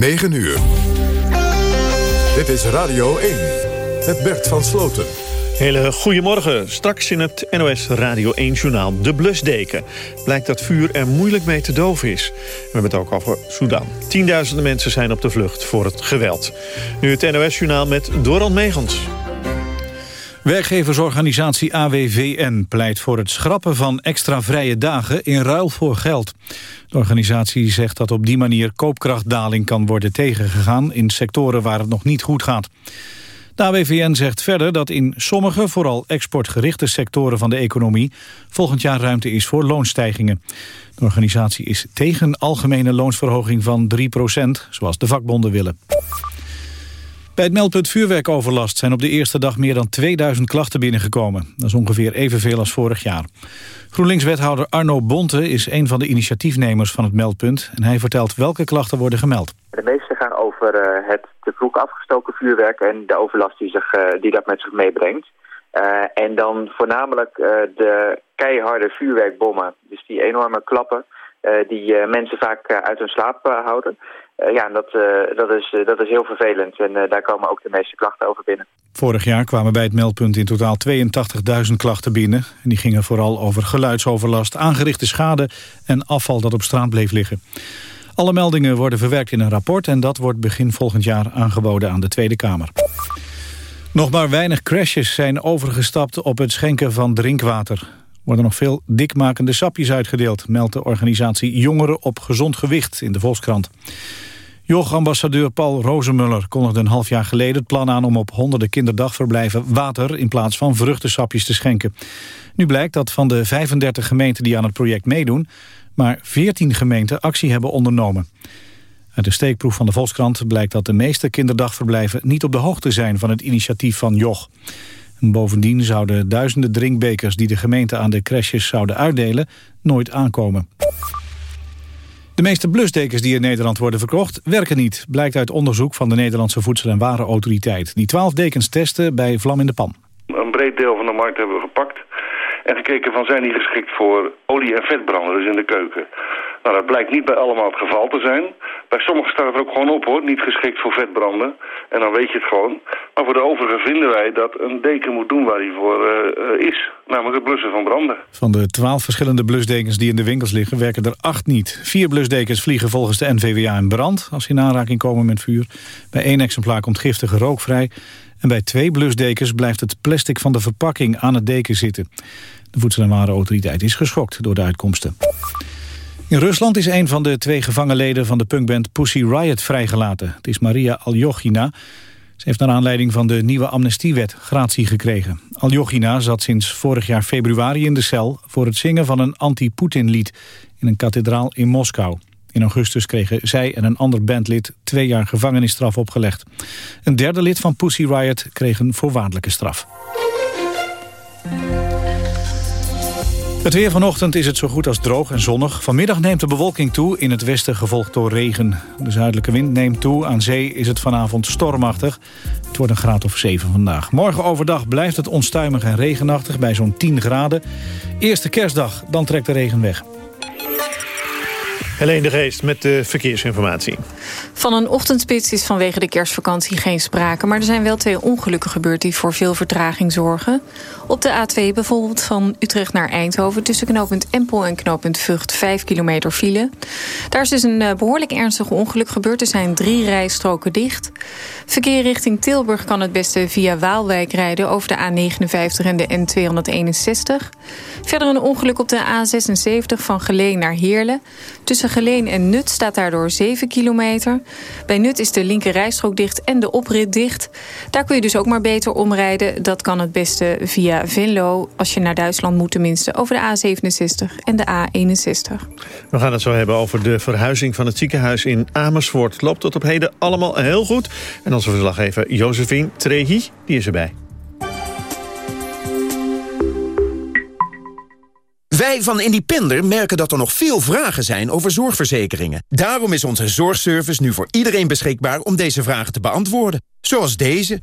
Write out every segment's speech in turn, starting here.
9 uur. Dit is Radio 1 met Bert van Sloten. Hele goedemorgen. Straks in het NOS Radio 1-journaal De Blusdeken. Blijkt dat vuur er moeilijk mee te doven is. We hebben het ook over Sudan. Tienduizenden mensen zijn op de vlucht voor het geweld. Nu het NOS-journaal met Doran Megens. Werkgeversorganisatie AWVN pleit voor het schrappen van extra vrije dagen in ruil voor geld. De organisatie zegt dat op die manier koopkrachtdaling kan worden tegengegaan in sectoren waar het nog niet goed gaat. De AWVN zegt verder dat in sommige, vooral exportgerichte sectoren van de economie volgend jaar ruimte is voor loonstijgingen. De organisatie is tegen algemene loonsverhoging van 3% zoals de vakbonden willen. Bij het meldpunt vuurwerkoverlast zijn op de eerste dag meer dan 2000 klachten binnengekomen. Dat is ongeveer evenveel als vorig jaar. GroenLinks-wethouder Arno Bonte is een van de initiatiefnemers van het meldpunt. En hij vertelt welke klachten worden gemeld. De meeste gaan over uh, het te vroeg afgestoken vuurwerk en de overlast die, zich, uh, die dat met zich meebrengt. Uh, en dan voornamelijk de keiharde vuurwerkbommen. Dus die enorme klappen die mensen vaak uit hun slaap houden. Ja, dat, uh, dat, is, dat is heel vervelend en daar komen ook de meeste klachten over binnen. Vorig jaar kwamen bij het meldpunt in totaal 82.000 klachten binnen. En die gingen vooral over geluidsoverlast, aangerichte schade en afval dat op straat bleef liggen. Alle meldingen worden verwerkt in een rapport en dat wordt begin volgend jaar aangeboden aan de Tweede Kamer. Nog maar weinig crashes zijn overgestapt op het schenken van drinkwater. Worden nog veel dikmakende sapjes uitgedeeld, meldt de organisatie Jongeren op Gezond Gewicht in de Volkskrant. Joch-ambassadeur Paul Rozemuller kondigde een half jaar geleden het plan aan om op honderden kinderdagverblijven water in plaats van vruchtensapjes te schenken. Nu blijkt dat van de 35 gemeenten die aan het project meedoen, maar 14 gemeenten actie hebben ondernomen. Uit de steekproef van de Volkskrant blijkt dat de meeste kinderdagverblijven niet op de hoogte zijn van het initiatief van Joch. En bovendien zouden duizenden drinkbekers die de gemeente aan de crèches zouden uitdelen nooit aankomen. De meeste blusdekens die in Nederland worden verkocht werken niet, blijkt uit onderzoek van de Nederlandse Voedsel- en Warenautoriteit. Die twaalf dekens testen bij Vlam in de Pan. Een breed deel van de markt hebben we gepakt en gekeken van zijn die geschikt voor olie- en vetbranders in de keuken. Nou, dat blijkt niet bij allemaal het geval te zijn. Bij sommigen staat het ook gewoon op hoor, niet geschikt voor vetbranden. En dan weet je het gewoon. Maar voor de overige vinden wij dat een deken moet doen waar hij voor uh, is. Namelijk het blussen van branden. Van de twaalf verschillende blusdekens die in de winkels liggen werken er acht niet. Vier blusdekens vliegen volgens de NVWA in brand als ze in aanraking komen met vuur. Bij één exemplaar komt giftige rook vrij. En bij twee blusdekens blijft het plastic van de verpakking aan het deken zitten. De Voedsel- en Warenautoriteit is geschokt door de uitkomsten. In Rusland is een van de twee gevangenleden van de punkband Pussy Riot vrijgelaten. Het is Maria Aljochina. Ze heeft naar aanleiding van de nieuwe amnestiewet gratie gekregen. Aljochina zat sinds vorig jaar februari in de cel... voor het zingen van een anti-Poetin-lied in een kathedraal in Moskou. In augustus kregen zij en een ander bandlid twee jaar gevangenisstraf opgelegd. Een derde lid van Pussy Riot kreeg een voorwaardelijke straf. Het weer vanochtend is het zo goed als droog en zonnig. Vanmiddag neemt de bewolking toe, in het westen gevolgd door regen. De zuidelijke wind neemt toe, aan zee is het vanavond stormachtig. Het wordt een graad of 7 vandaag. Morgen overdag blijft het onstuimig en regenachtig bij zo'n 10 graden. Eerste kerstdag, dan trekt de regen weg. Helene de Geest met de verkeersinformatie. Van een ochtendspits is vanwege de kerstvakantie geen sprake... maar er zijn wel twee ongelukken gebeurd die voor veel vertraging zorgen. Op de A2 bijvoorbeeld van Utrecht naar Eindhoven... tussen knooppunt Empel en knooppunt Vught 5 kilometer file. Daar is dus een eh, behoorlijk ernstig ongeluk gebeurd. Er zijn drie rijstroken dicht. Verkeer richting Tilburg kan het beste via Waalwijk rijden... over de A59 en de N261. Verder een ongeluk op de A76 van Geleen naar Heerlen. Tussen Geleen en Nut staat daardoor 7 kilometer. Bij Nut is de linker rijstrook dicht en de oprit dicht. Daar kun je dus ook maar beter omrijden. Dat kan het beste via Venlo, als je naar Duitsland moet tenminste... over de A67 en de A61. We gaan het zo hebben over de verhuizing van het ziekenhuis in Amersfoort. Loopt tot op heden allemaal heel goed. En onze verslaggever Josephine Trehi, die is erbij. Wij van Independer merken dat er nog veel vragen zijn over zorgverzekeringen. Daarom is onze zorgservice nu voor iedereen beschikbaar om deze vragen te beantwoorden. Zoals deze.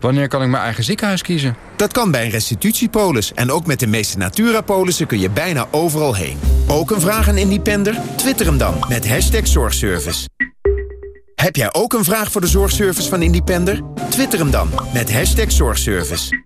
Wanneer kan ik mijn eigen ziekenhuis kiezen? Dat kan bij een restitutiepolis. En ook met de meeste Natura-polissen kun je bijna overal heen. Ook een vraag aan Independer? Twitter hem dan met hashtag zorgservice. Heb jij ook een vraag voor de zorgservice van Independer? Twitter hem dan met hashtag zorgservice.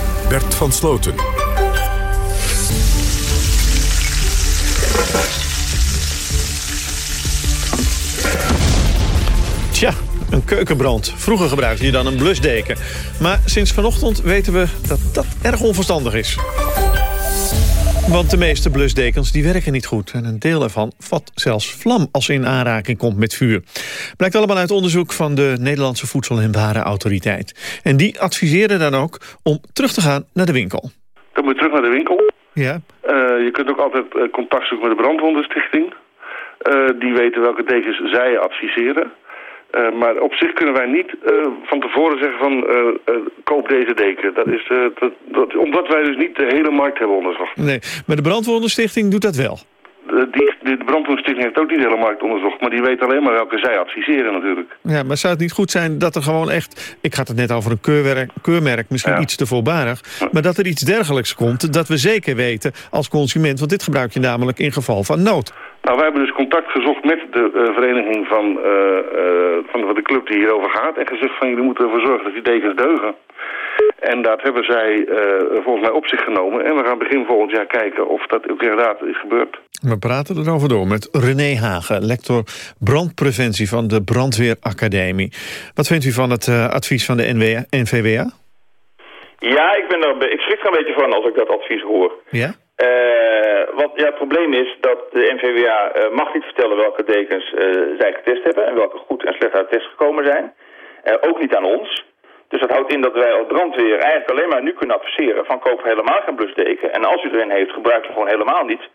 Bert van Sloten. Tja, een keukenbrand. Vroeger gebruikte je dan een blusdeken. Maar sinds vanochtend weten we dat dat erg onverstandig is. Want de meeste blusdekens die werken niet goed. En een deel ervan vat zelfs vlam als ze in aanraking komt met vuur. Blijkt allemaal uit onderzoek van de Nederlandse Voedsel- en Warenautoriteit. En die adviseerde dan ook om terug te gaan naar de winkel. Dan moet je terug naar de winkel. Ja. Uh, je kunt ook altijd uh, contact zoeken met de brandwondenstichting. Uh, die weten welke dekens zij adviseren. Uh, maar op zich kunnen wij niet uh, van tevoren zeggen van uh, koop deze deken. Dat is, dat, dat, omdat wij dus niet de hele markt hebben onderzocht. Nee, maar de Brandwondenstichting doet dat wel. De, die, de Brandwondenstichting heeft ook niet de hele markt onderzocht. Maar die weet alleen maar welke zij adviseren natuurlijk. Ja, maar zou het niet goed zijn dat er gewoon echt... Ik had het net over een keurwerk, keurmerk, misschien ja. iets te voorbarig. Maar dat er iets dergelijks komt, dat we zeker weten als consument. Want dit gebruik je namelijk in geval van nood. Nou, wij hebben dus contact gezocht met de uh, vereniging van, uh, uh, van de club die hierover gaat. En gezegd van jullie moeten ervoor zorgen dat die dekens deugen. En dat hebben zij volgens mij op zich genomen. En we gaan begin volgend jaar kijken of dat ook inderdaad is gebeurd. We praten erover door met René Hagen, lector brandpreventie van de Brandweeracademie. Wat vindt u van het advies van de NWA, NVWA? Ja, ik, ben er, ik schrik er een beetje van als ik dat advies hoor. Ja? Uh, wat, ja, het probleem is dat de NVWA uh, mag niet vertellen welke dekens uh, zij getest hebben... en welke goed en slecht uit de test gekomen zijn. ook niet aan ons. Dus dat houdt in dat wij als brandweer eigenlijk alleen maar nu kunnen adviseren... van koop helemaal geen blusdeken. En als u erin heeft, gebruik hem gewoon helemaal niet.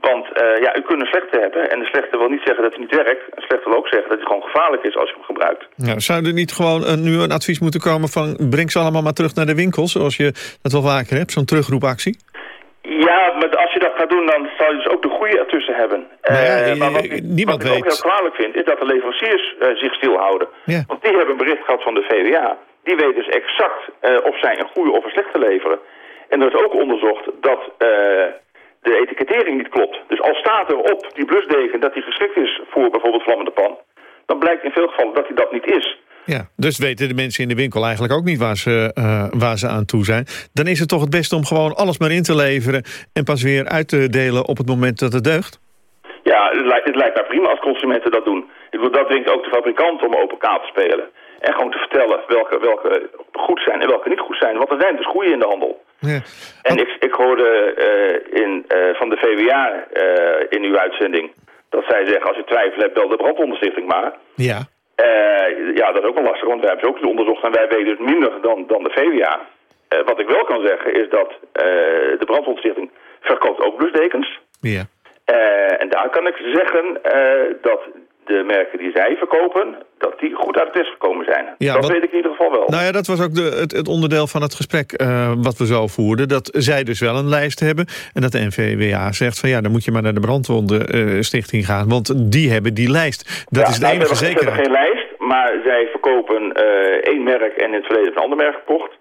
Want ja, u kunt een slechte hebben. En de slechte wil niet zeggen dat hij niet werkt. Een slechte wil ook zeggen dat hij gewoon gevaarlijk is als je hem gebruikt. Ja, zou er niet gewoon nu een advies moeten komen van... breng ze allemaal maar terug naar de winkel, zoals je dat wel vaker hebt, zo'n terugroepactie? Ja, maar als je dat gaat doen, dan zou je dus ook de goede ertussen hebben. Ja, uh, maar wat, ik, niemand wat ik weet. ook heel kwalijk vind, is dat de leveranciers uh, zich stilhouden. Ja. Want die hebben een bericht gehad van de VWA. Die weten dus exact uh, of zij een goede of een slechte leveren. En er is ook onderzocht dat de etikettering niet klopt. Dus al staat er op die blusdeken dat die geschikt is voor bijvoorbeeld vlammende pan... dan blijkt in veel gevallen dat hij dat niet is. Ja, dus weten de mensen in de winkel eigenlijk ook niet waar ze, uh, waar ze aan toe zijn. Dan is het toch het beste om gewoon alles maar in te leveren... en pas weer uit te delen op het moment dat het deugt? Ja, het lijkt, het lijkt mij prima als consumenten dat doen. Ik bedoel, dat dwingt ook de fabrikant om open kaart te spelen. En gewoon te vertellen welke, welke goed zijn en welke niet goed zijn. Want er zijn dus goede in de handel. Ja. En ik, ik hoorde uh, in, uh, van de VWA in uw uitzending... dat zij zeggen, als je twijfel hebt, bel de brandonderstichting maar. Ja. Uh, ja, dat is ook wel lastig, want wij hebben ze ook onderzocht en wij weten dus minder dan, dan de VWA. Uh, wat ik wel kan zeggen is dat uh, de brandwondstichting verkoopt ook blusdekens. Ja. en daar kan ik zeggen dat de merken die zij verkopen, dat die goed uit de test gekomen zijn. Ja, dat wat, weet ik in ieder geval wel. Nou ja, dat was ook de, het, het onderdeel van het gesprek uh, wat we zo voerden. Dat zij dus wel een lijst hebben. En dat de NVWA zegt van ja, dan moet je maar naar de brandwondenstichting uh, gaan. Want die hebben die lijst. Dat ja, is de enige hebben, zekerheid. Ze hebben geen lijst, maar zij verkopen uh, één merk en in het verleden een ander merk gekocht.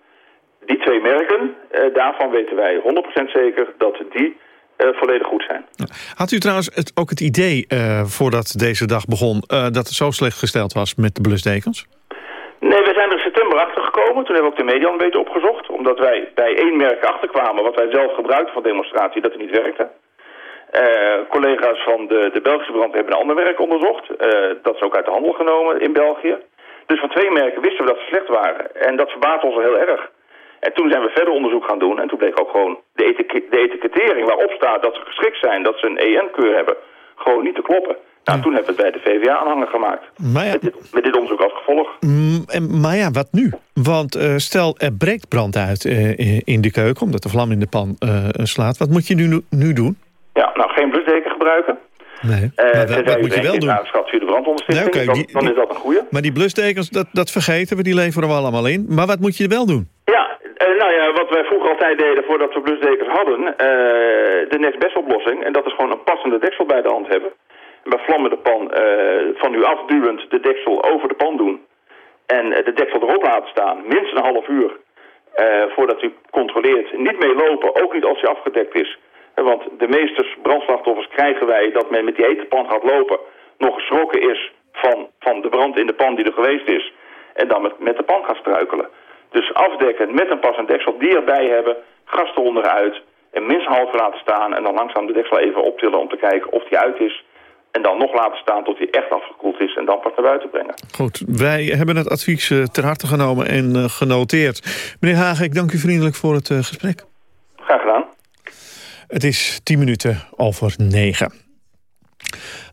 Die twee merken, daarvan weten wij 100% zeker dat die volledig goed zijn. Had u trouwens het, ook het idee, uh, voordat deze dag begon... Uh, dat het zo slecht gesteld was met de blusdekens? Nee, we zijn er in september achter gekomen. Toen hebben we ook de media een beetje opgezocht. Omdat wij bij één merk achterkwamen wat wij zelf gebruikten voor demonstratie... dat het niet werkte. collega's van de, de Belgische brand hebben een ander merk onderzocht. dat is ook uit de handel genomen in België. Dus van twee merken wisten we dat ze slecht waren. En dat verbaasde ons heel erg. En toen zijn we verder onderzoek gaan doen. En toen bleek ook gewoon de, etik de etikettering waarop staat dat ze geschikt zijn, dat ze een EN-keur hebben, gewoon niet te kloppen. Nou, ja. toen hebben we het bij de VWA aanhanger gemaakt. Maar ja, met, dit, met, dit, onderzoek als gevolg. Mm, maar ja, wat nu? Want uh, stel, er breekt brand uit uh, in de keuken, omdat de vlam in de pan uh, slaat. Wat moet je nu, nu doen? Ja, nou, geen blusdeken gebruiken. Nee, maar wat, wat moet je wel doen? Schat de brandondersteuning, nee, okay, dan, dan, is dat een goede. Maar die blusdekens, dat, dat vergeten we, die leveren we allemaal in. Maar wat moet je wel doen? Nou ja, wat wij vroeger altijd deden voordat we blusdekens hadden, uh, de next best oplossing. En dat is gewoon een passende deksel bij de hand hebben. En bij vlammen de pan van u afduwend de deksel over de pan doen. En de deksel erop laten staan, minstens een half uur. voordat u controleert. Niet mee lopen, ook niet als hij afgedekt is. Want de meeste brandslachtoffers krijgen wij dat men met die hete pan gaat lopen... nog geschrokken is van, van de brand in de pan die er geweest is... en dan met, met de pan gaat struikelen. Dus afdekken met een passend deksel, die erbij hebben, gas eronder uit... en minstens half laten staan en dan langzaam de deksel even optillen om te kijken of die uit is... En dan nog laten staan tot hij echt afgekoeld is en dan pas naar buiten brengen. Goed, wij hebben het advies uh, ter harte genomen en uh, genoteerd. Meneer Hagen, ik dank u vriendelijk voor het uh, gesprek. Graag gedaan. Het is tien minuten over negen.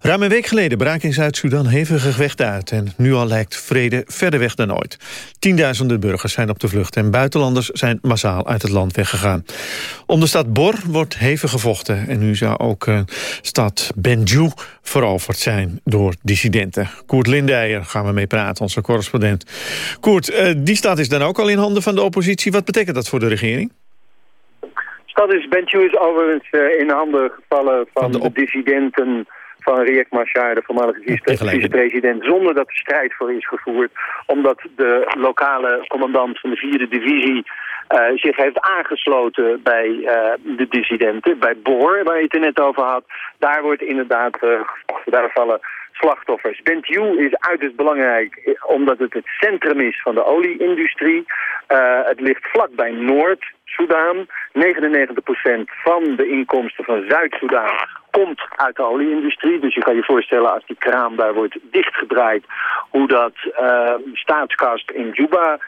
Ruim een week geleden braken in Zuid-Soedan hevige gevechten uit... en nu al lijkt vrede verder weg dan ooit. Tienduizenden burgers zijn op de vlucht... en buitenlanders zijn massaal uit het land weggegaan. Om de stad Bor wordt hevig gevochten... en nu zou ook uh, stad Benju veroverd zijn door dissidenten. Koert Lindijer gaan we mee praten, onze correspondent. Koert, uh, die stad is dan ook al in handen van de oppositie. Wat betekent dat voor de regering? stad is Bentiu is overigens uh, in handen gevallen van, van de, de, dissidenten van Riek Machar, de voormalige vicepresident, zonder dat er strijd voor is gevoerd. Omdat de lokale commandant van de vierde divisie uh, zich heeft aangesloten bij uh, de dissidenten, bij Boor, waar je het er net over had. Daar wordt inderdaad gevochten, daar vallen slachtoffers. Bentiu is uiterst belangrijk omdat het het centrum is van de olieindustrie. Uh, het ligt vlakbij Noord-Soedan. 99% van de inkomsten van Zuid-Soedan komt uit de olieindustrie. Dus je kan je voorstellen als die kraan daar wordt dichtgedraaid... hoe dat uh, staatskast in Juba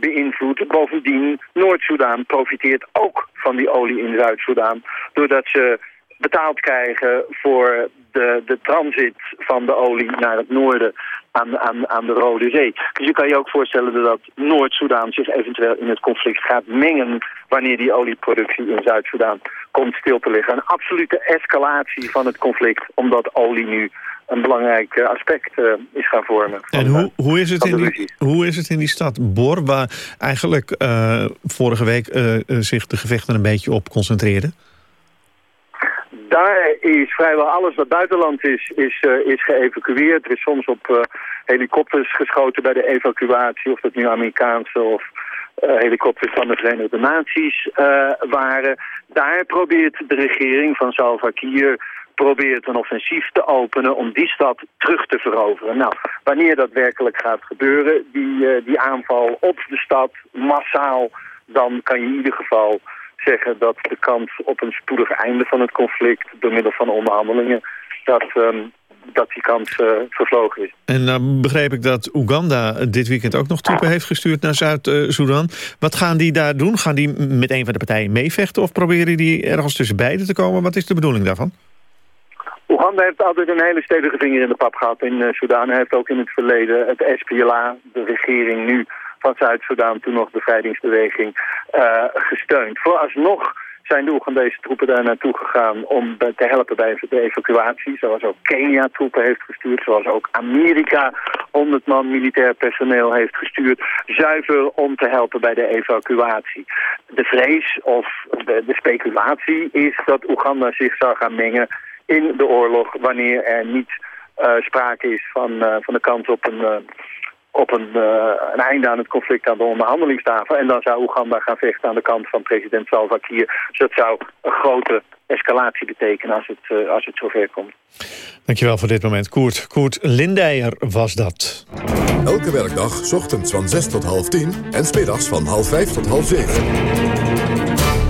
beïnvloedt. Bovendien, Noord-Soedan profiteert ook van die olie in Zuid-Soedan... doordat ze betaald krijgen voor de, de transit van de olie naar het noorden aan, aan, aan de Rode Zee. Dus je kan je ook voorstellen dat Noord-Soedan zich eventueel in het conflict gaat mengen wanneer die olieproductie in Zuid-Soedan komt stil te liggen. Een absolute escalatie van het conflict, omdat olie nu een belangrijk aspect uh, is gaan vormen. En hoe, hoe, is het in die, hoe is het in die stad Bor, waar eigenlijk uh, vorige week uh, zich de gevechten een beetje op concentreerden? Daar is vrijwel alles wat buitenland is, is, uh, is geëvacueerd. Er is soms op uh, helikopters geschoten bij de evacuatie, of dat nu Amerikaanse of uh, helikopters van de Verenigde Naties waren. Daar probeert de regering van Salva Kiir probeert een offensief te openen om die stad terug te veroveren. Nou, wanneer dat werkelijk gaat gebeuren, die, die aanval op de stad, massaal, dan kan je in ieder geval zeggen dat de kans op een spoedig einde van het conflict door middel van onderhandelingen, dat, um, dat die kans uh, vervlogen is. En dan begreep ik dat Oeganda dit weekend ook nog troepen heeft gestuurd naar Zuid-Soedan. Wat gaan die daar doen? Gaan die met een van de partijen meevechten of proberen die ergens tussen beiden te komen? Wat is de bedoeling daarvan? Oeganda heeft altijd een hele stevige vinger in de pap gehad in uh, Soedan. Hij heeft ook in het verleden het SPLA, de regering nu van Zuid-Soedan, toen nog bevrijdingsbeweging, uh, gesteund. Vooralsnog zijn de Oegandese troepen daar naartoe gegaan om te helpen bij de evacuatie. Zoals ook Kenia troepen heeft gestuurd. Zoals ook Amerika 100 man militair personeel heeft gestuurd. Zuiver om te helpen bij de evacuatie. De vrees of de, speculatie is dat Oeganda zich zou gaan mengen in de oorlog wanneer er niet uh, sprake is van, uh, van de kans op een... op een, uh, een einde aan het conflict aan de onderhandelingstafel. En dan zou Oeganda gaan vechten aan de kant van president Salva Kiir. Dus dat zou een grote escalatie betekenen als het, uh, als het zover komt. Dankjewel voor dit moment, Koert. Koert Lindijer was dat. Elke werkdag, ochtends van 6 tot half 10 en smiddags van half 5 tot half 7.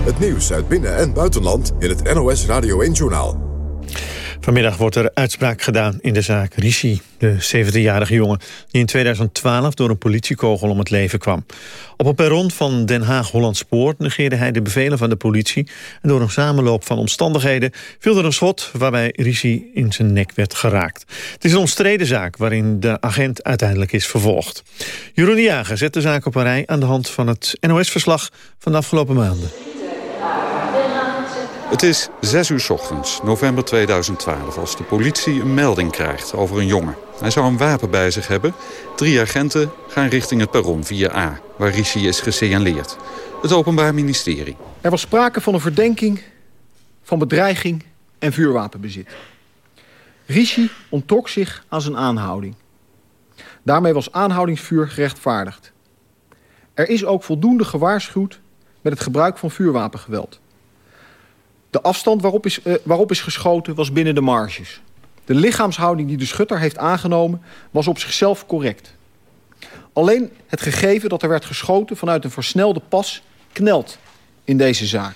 Het nieuws uit binnen- en buitenland in het NOS Radio 1-journaal. Vanmiddag wordt er uitspraak gedaan in de zaak Rishi, de 17-jarige jongen... die in 2012 door een politiekogel om het leven kwam. Op een perron van Den Haag-Hollandspoort negeerde hij de bevelen van de politie... en door een samenloop van omstandigheden viel er een schot... waarbij Rishi in zijn nek werd geraakt. Het is een omstreden zaak waarin de agent uiteindelijk is vervolgd. Jeroen Jager zet de zaak op een rij aan de hand van het NOS-verslag van de afgelopen maanden. Het is 6 uur ochtends, november 2012, als de politie een melding krijgt over een jongen. Hij zou een wapen bij zich hebben. Drie agenten gaan richting het perron via A, waar Rishi is gesignaleerd. Het Openbaar Ministerie. Er was sprake van een verdenking van bedreiging en vuurwapenbezit. Rishi onttrok zich aan zijn aanhouding. Daarmee was aanhoudingsvuur gerechtvaardigd. Er is ook voldoende gewaarschuwd met het gebruik van vuurwapengeweld. De afstand waarop is, uh, waarop is geschoten was binnen de marges. De lichaamshouding die de schutter heeft aangenomen was op zichzelf correct. Alleen het gegeven dat er werd geschoten vanuit een versnelde pas knelt in deze zaak.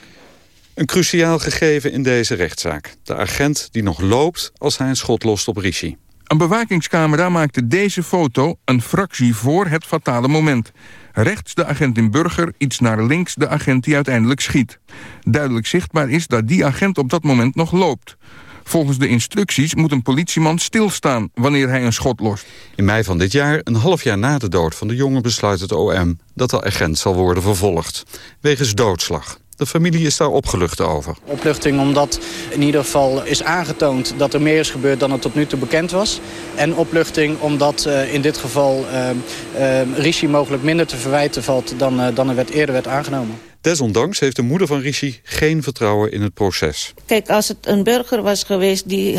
Een cruciaal gegeven in deze rechtszaak. De agent die nog loopt als hij een schot lost op Rishi. Een bewakingscamera maakte deze foto een fractie voor het fatale moment. Rechts de agent in burger, iets naar links de agent die uiteindelijk schiet. Duidelijk zichtbaar is dat die agent op dat moment nog loopt. Volgens de instructies moet een politieman stilstaan wanneer hij een schot lost. In mei van dit jaar, een half jaar na de dood van de jongen, besluit het OM dat de agent zal worden vervolgd. Wegens doodslag. De familie is daar opgelucht over. Opluchting omdat in ieder geval is aangetoond dat er meer is gebeurd dan er tot nu toe bekend was. En opluchting omdat uh, in dit geval uh, uh, Rishi mogelijk minder te verwijten valt dan, dan er werd, eerder werd aangenomen. Desondanks heeft de moeder van Rishi geen vertrouwen in het proces. Kijk, als het een burger was geweest die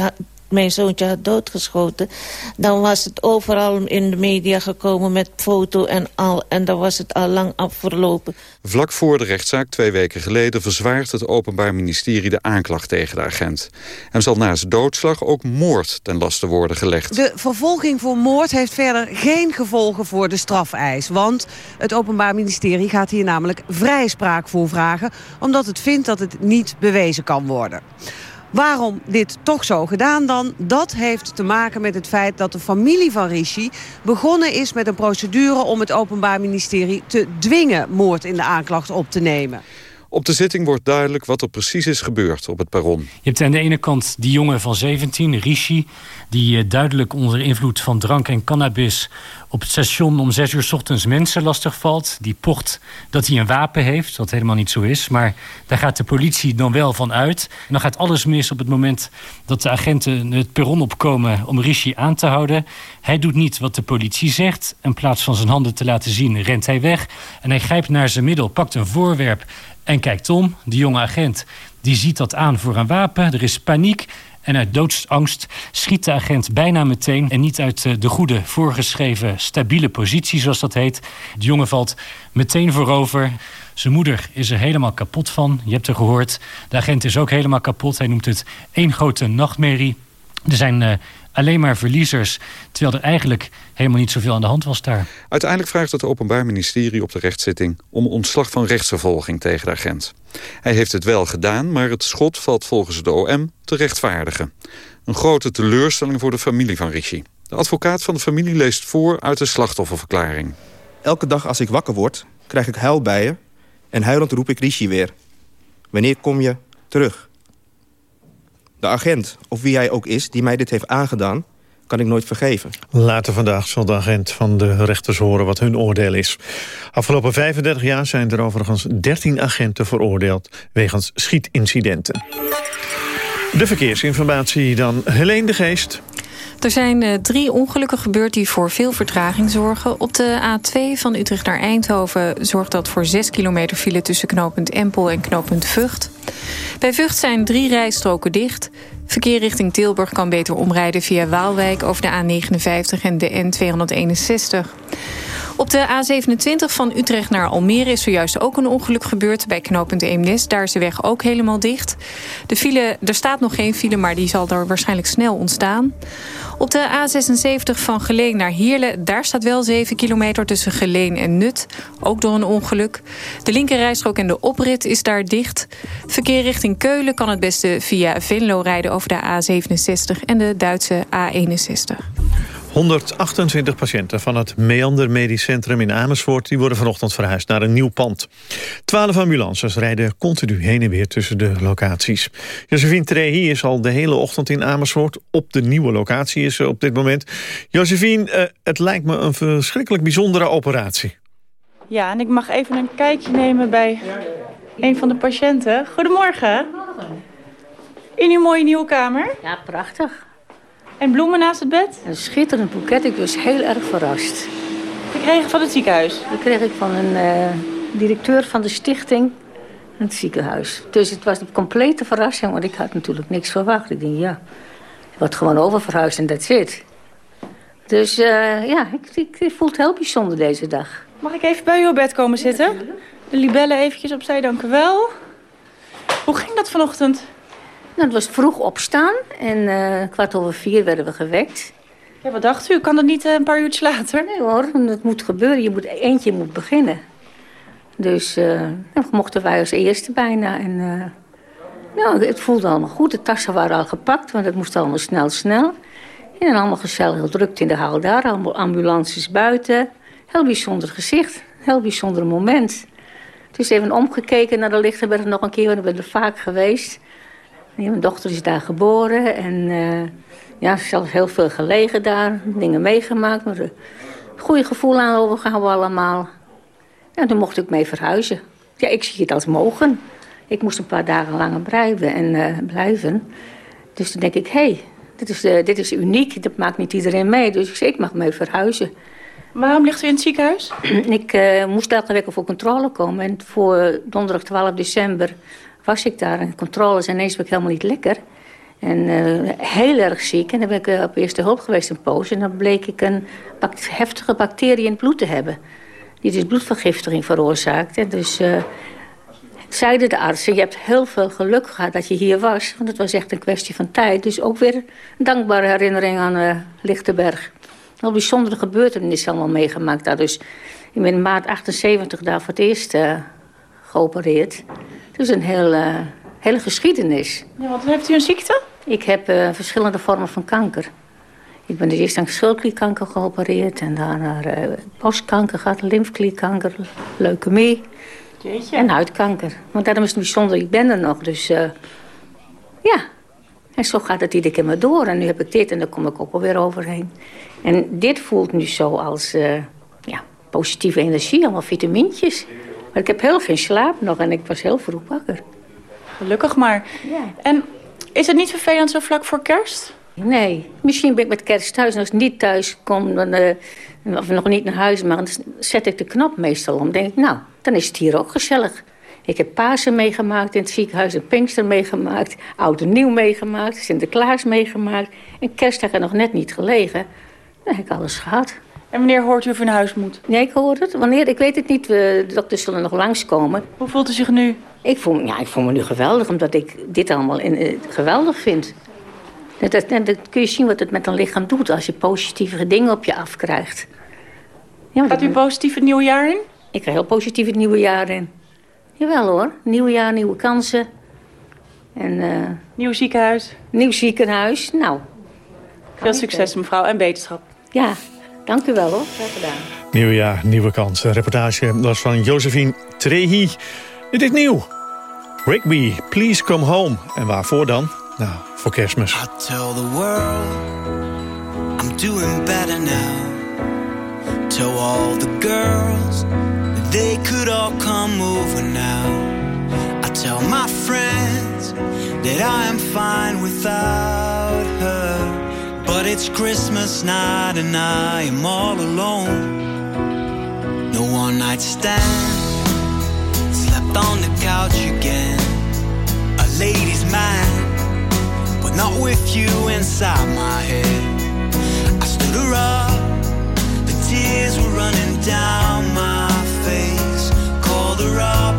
mijn zoontje had doodgeschoten... dan was het overal in de media gekomen met foto en al... en dan was het al lang afverlopen. Vlak voor de rechtszaak, twee weken geleden... verzwaart het Openbaar Ministerie de aanklacht tegen de agent. Hem zal naast doodslag ook moord ten laste worden gelegd. De vervolging voor moord heeft verder geen gevolgen voor de strafeis. Want het Openbaar Ministerie gaat hier namelijk vrijspraak voor vragen... omdat het vindt dat het niet bewezen kan worden. Waarom dit toch zo gedaan dan? Dat heeft te maken met het feit dat de familie van Rishi begonnen is met een procedure om het Openbaar Ministerie te dwingen moord in de aanklacht op te nemen. Op de zitting wordt duidelijk wat er precies is gebeurd op het perron. Je hebt aan de ene kant die jongen van 17, Rishi... die eh, duidelijk onder invloed van drank en cannabis... op het station om 6 uur s ochtends mensen lastig valt. Die pocht dat hij een wapen heeft, wat helemaal niet zo is. Maar daar gaat de politie dan wel van uit. Dan gaat alles mis op het moment dat de agenten het perron opkomen... om Rishi aan te houden. Hij doet niet wat de politie zegt. In plaats van zijn handen te laten zien, rent hij weg. En hij grijpt naar zijn middel, pakt een voorwerp en kijkt om. Die jonge agent die ziet dat aan voor een wapen. Er is paniek. En uit doodsangst schiet de agent bijna meteen... en niet uit eh, de goede, voorgeschreven, stabiele positie, zoals dat heet. De jongen valt meteen voorover. Zijn moeder is er helemaal kapot van. Je hebt er gehoord. De agent is ook helemaal kapot. Hij noemt het één grote nachtmerrie. Er zijn uh, alleen maar verliezers... terwijl er eigenlijk helemaal niet zoveel aan de hand was daar. Uiteindelijk vraagt het Openbaar Ministerie op de rechtszitting... om ontslag van rechtsvervolging tegen de agent. Hij heeft het wel gedaan, maar het schot valt volgens de OM te rechtvaardigen. Een grote teleurstelling voor de familie van Rishi. De advocaat van de familie leest voor uit de slachtofferverklaring. Elke dag als ik wakker word, krijg ik huilbijen... en huilend roep ik Rishi weer. Wanneer kom je terug? De agent, of wie hij ook is, die mij dit heeft aangedaan kan ik nooit vergeven. Later vandaag zal de agent van de rechters horen wat hun oordeel is. Afgelopen 35 jaar zijn er overigens 13 agenten veroordeeld... wegens schietincidenten. De verkeersinformatie dan. Helene de Geest. Er zijn uh, drie ongelukken gebeurd die voor veel vertraging zorgen. Op de A2 van Utrecht naar Eindhoven zorgt dat voor 6 kilometer file... tussen knooppunt Empel en knooppunt Vught. Bij Vught zijn drie rijstroken dicht. Verkeer richting Tilburg kan beter omrijden via Waalwijk... over de A59 en de N261. Op de A27 van Utrecht naar Almere is zojuist ook een ongeluk gebeurd bij knooppunt Eemnes. Daar is de weg ook helemaal dicht. De file, er staat nog geen file, maar die zal er waarschijnlijk snel ontstaan. Op de A76 van Geleen naar Heerlen, daar staat wel 7 kilometer tussen Geleen en Nut. Ook door een ongeluk. De linkerrijstrook en de oprit is daar dicht. Verkeer richting Keulen kan het beste via Venlo rijden over de A67 en de Duitse A61. 128 patiënten van het Meander Medisch Centrum in Amersfoort... die worden vanochtend verhuisd naar een nieuw pand. Twaalf ambulances rijden continu heen en weer tussen de locaties. Josephine Trehi is al de hele ochtend in Amersfoort. Op de nieuwe locatie is ze op dit moment. Josephine, uh, het lijkt me een verschrikkelijk bijzondere operatie. Ja, en ik mag even een kijkje nemen bij een van de patiënten. Goedemorgen. In uw mooie nieuwe kamer? Ja, prachtig. En bloemen naast het bed? Een schitterend boeket. Ik was heel erg verrast. Gekregen van het ziekenhuis? Dat kreeg ik van een uh, directeur van de stichting het ziekenhuis. Dus het was een complete verrassing, want ik had natuurlijk niks verwacht. Ik denk, ja, wordt gewoon oververhuisd en dat zit. Dus uh, ja, ik, ik, ik, voel het heel bijzonder deze dag. Mag ik even bij uw bed komen zitten? de libellen eventjes opzij, dank u wel. Hoe ging dat vanochtend? Nou, het was vroeg opstaan en uh, kwart over vier werden we gewekt. Ja, wat dacht u? Kan dat niet een paar uurtjes later? Nee hoor, het moet gebeuren. Je moet, eentje moet beginnen. Dus uh, dan mochten wij als eerste bijna. En, nou, het voelde allemaal goed. De tassen waren al gepakt, want het moest allemaal snel, snel. En allemaal gezellig druk in de hal daar. Allemaal ambulances buiten. Heel bijzonder gezicht. Heel bijzonder moment. Dus even omgekeken naar de Lichtenberg nog een keer. Want ik ben er vaak geweest. Mijn dochter is daar geboren. En uh, ja, zelfs heel veel gelegen daar. Dingen meegemaakt. Maar een goede gevoel aan overgehouden allemaal. En toen mocht ik mee verhuizen. Ja, ik zie het als mogen. Ik moest een paar dagen langer blijven. En, uh, blijven. Dus toen denk ik, hé, hey, dit, is, uh, dit is uniek. Dat maakt niet iedereen mee. Dus ik mag mee verhuizen. Waarom ligt u in het ziekenhuis? ik uh, moest elke week voor controle komen. En voor donderdag 12 december was ik daar. En controles en ineens ben ik helemaal niet lekker. En uh, heel erg ziek. En dan ben ik uh, op eerste hulp geweest een poos. En dan bleek ik een heftige bacterie in het bloed te hebben. Die dus bloedvergiftiging veroorzaakt. En dus uh, zeiden de artsen, je hebt heel veel geluk gehad dat je hier was. Want het was echt een kwestie van tijd. Dus ook weer een dankbare herinnering aan Lichtenberg. Heel bijzondere gebeurtenissen allemaal meegemaakt daar. Dus ik ben in maart 78 daar voor het eerst geopereerd. Dus een heel, hele geschiedenis. Ja, wat heeft u een ziekte? Ik heb uh, verschillende vormen van kanker. Ik ben eerst aan schildklierkanker geopereerd... en daarna uh, borstkanker gehad, lymfklierkanker, leukemie Jeetje. en huidkanker. Want daarom is het bijzonder, ik ben er nog. Dus uh, ja, en zo gaat het iedere keer maar door. En nu heb ik dit en daar kom ik ook alweer overheen. En dit voelt nu zo als ja, positieve energie, allemaal vitamintjes. Maar ik heb heel geen slaap nog en ik was heel vroeg wakker. Gelukkig maar. Ja. En is het niet vervelend zo vlak voor kerst? Nee, misschien ben ik met kerst thuis. En als ik niet thuis kom, dan, uh, of nog niet naar huis, maar dan zet ik de knop meestal om. Dan denk ik, nou, dan is het hier ook gezellig. Ik heb Pasen meegemaakt in het ziekenhuis, een Pinkster meegemaakt, Oud en Nieuw meegemaakt, Sinterklaas meegemaakt. En kerstdag er nog net niet gelegen. Dan heb ik alles gehad. En wanneer hoort u of u naar huis moet? Nee, ik hoor het. Wanneer, ik weet het niet. De dokters zullen nog langskomen. Hoe voelt u zich nu? Ik voel, ja, ik voel me nu geweldig, omdat ik dit allemaal in, uh, geweldig vind. Dat, dat, dat, kun je zien wat het met een lichaam doet als je positieve dingen op je afkrijgt. Ja, Gaat u positief het nieuwe jaar in? Ik ga heel positief het nieuwe jaar in. Jawel hoor, nieuw jaar, nieuwe kansen. En, uh, nieuw ziekenhuis? Nieuw ziekenhuis, nou. Veel succes mevrouw en beterschap. Ja, dank u wel hoor. Graag gedaan. Nieuw jaar, nieuwe kansen. Reportage was van Josephine Trehi. Dit is nieuw. Rigby, please come home. En waarvoor dan? Nou, voor kerstmis. I tell the world I'm doing better now. Tell all the girls that they could all come over now. I tell my friends that I am fine without her. But it's Christmas night and I am all alone. No one night stand slept on the couch again. A lady's man, but not with you inside my head. I stood her up, the tears were running down my face. Called her up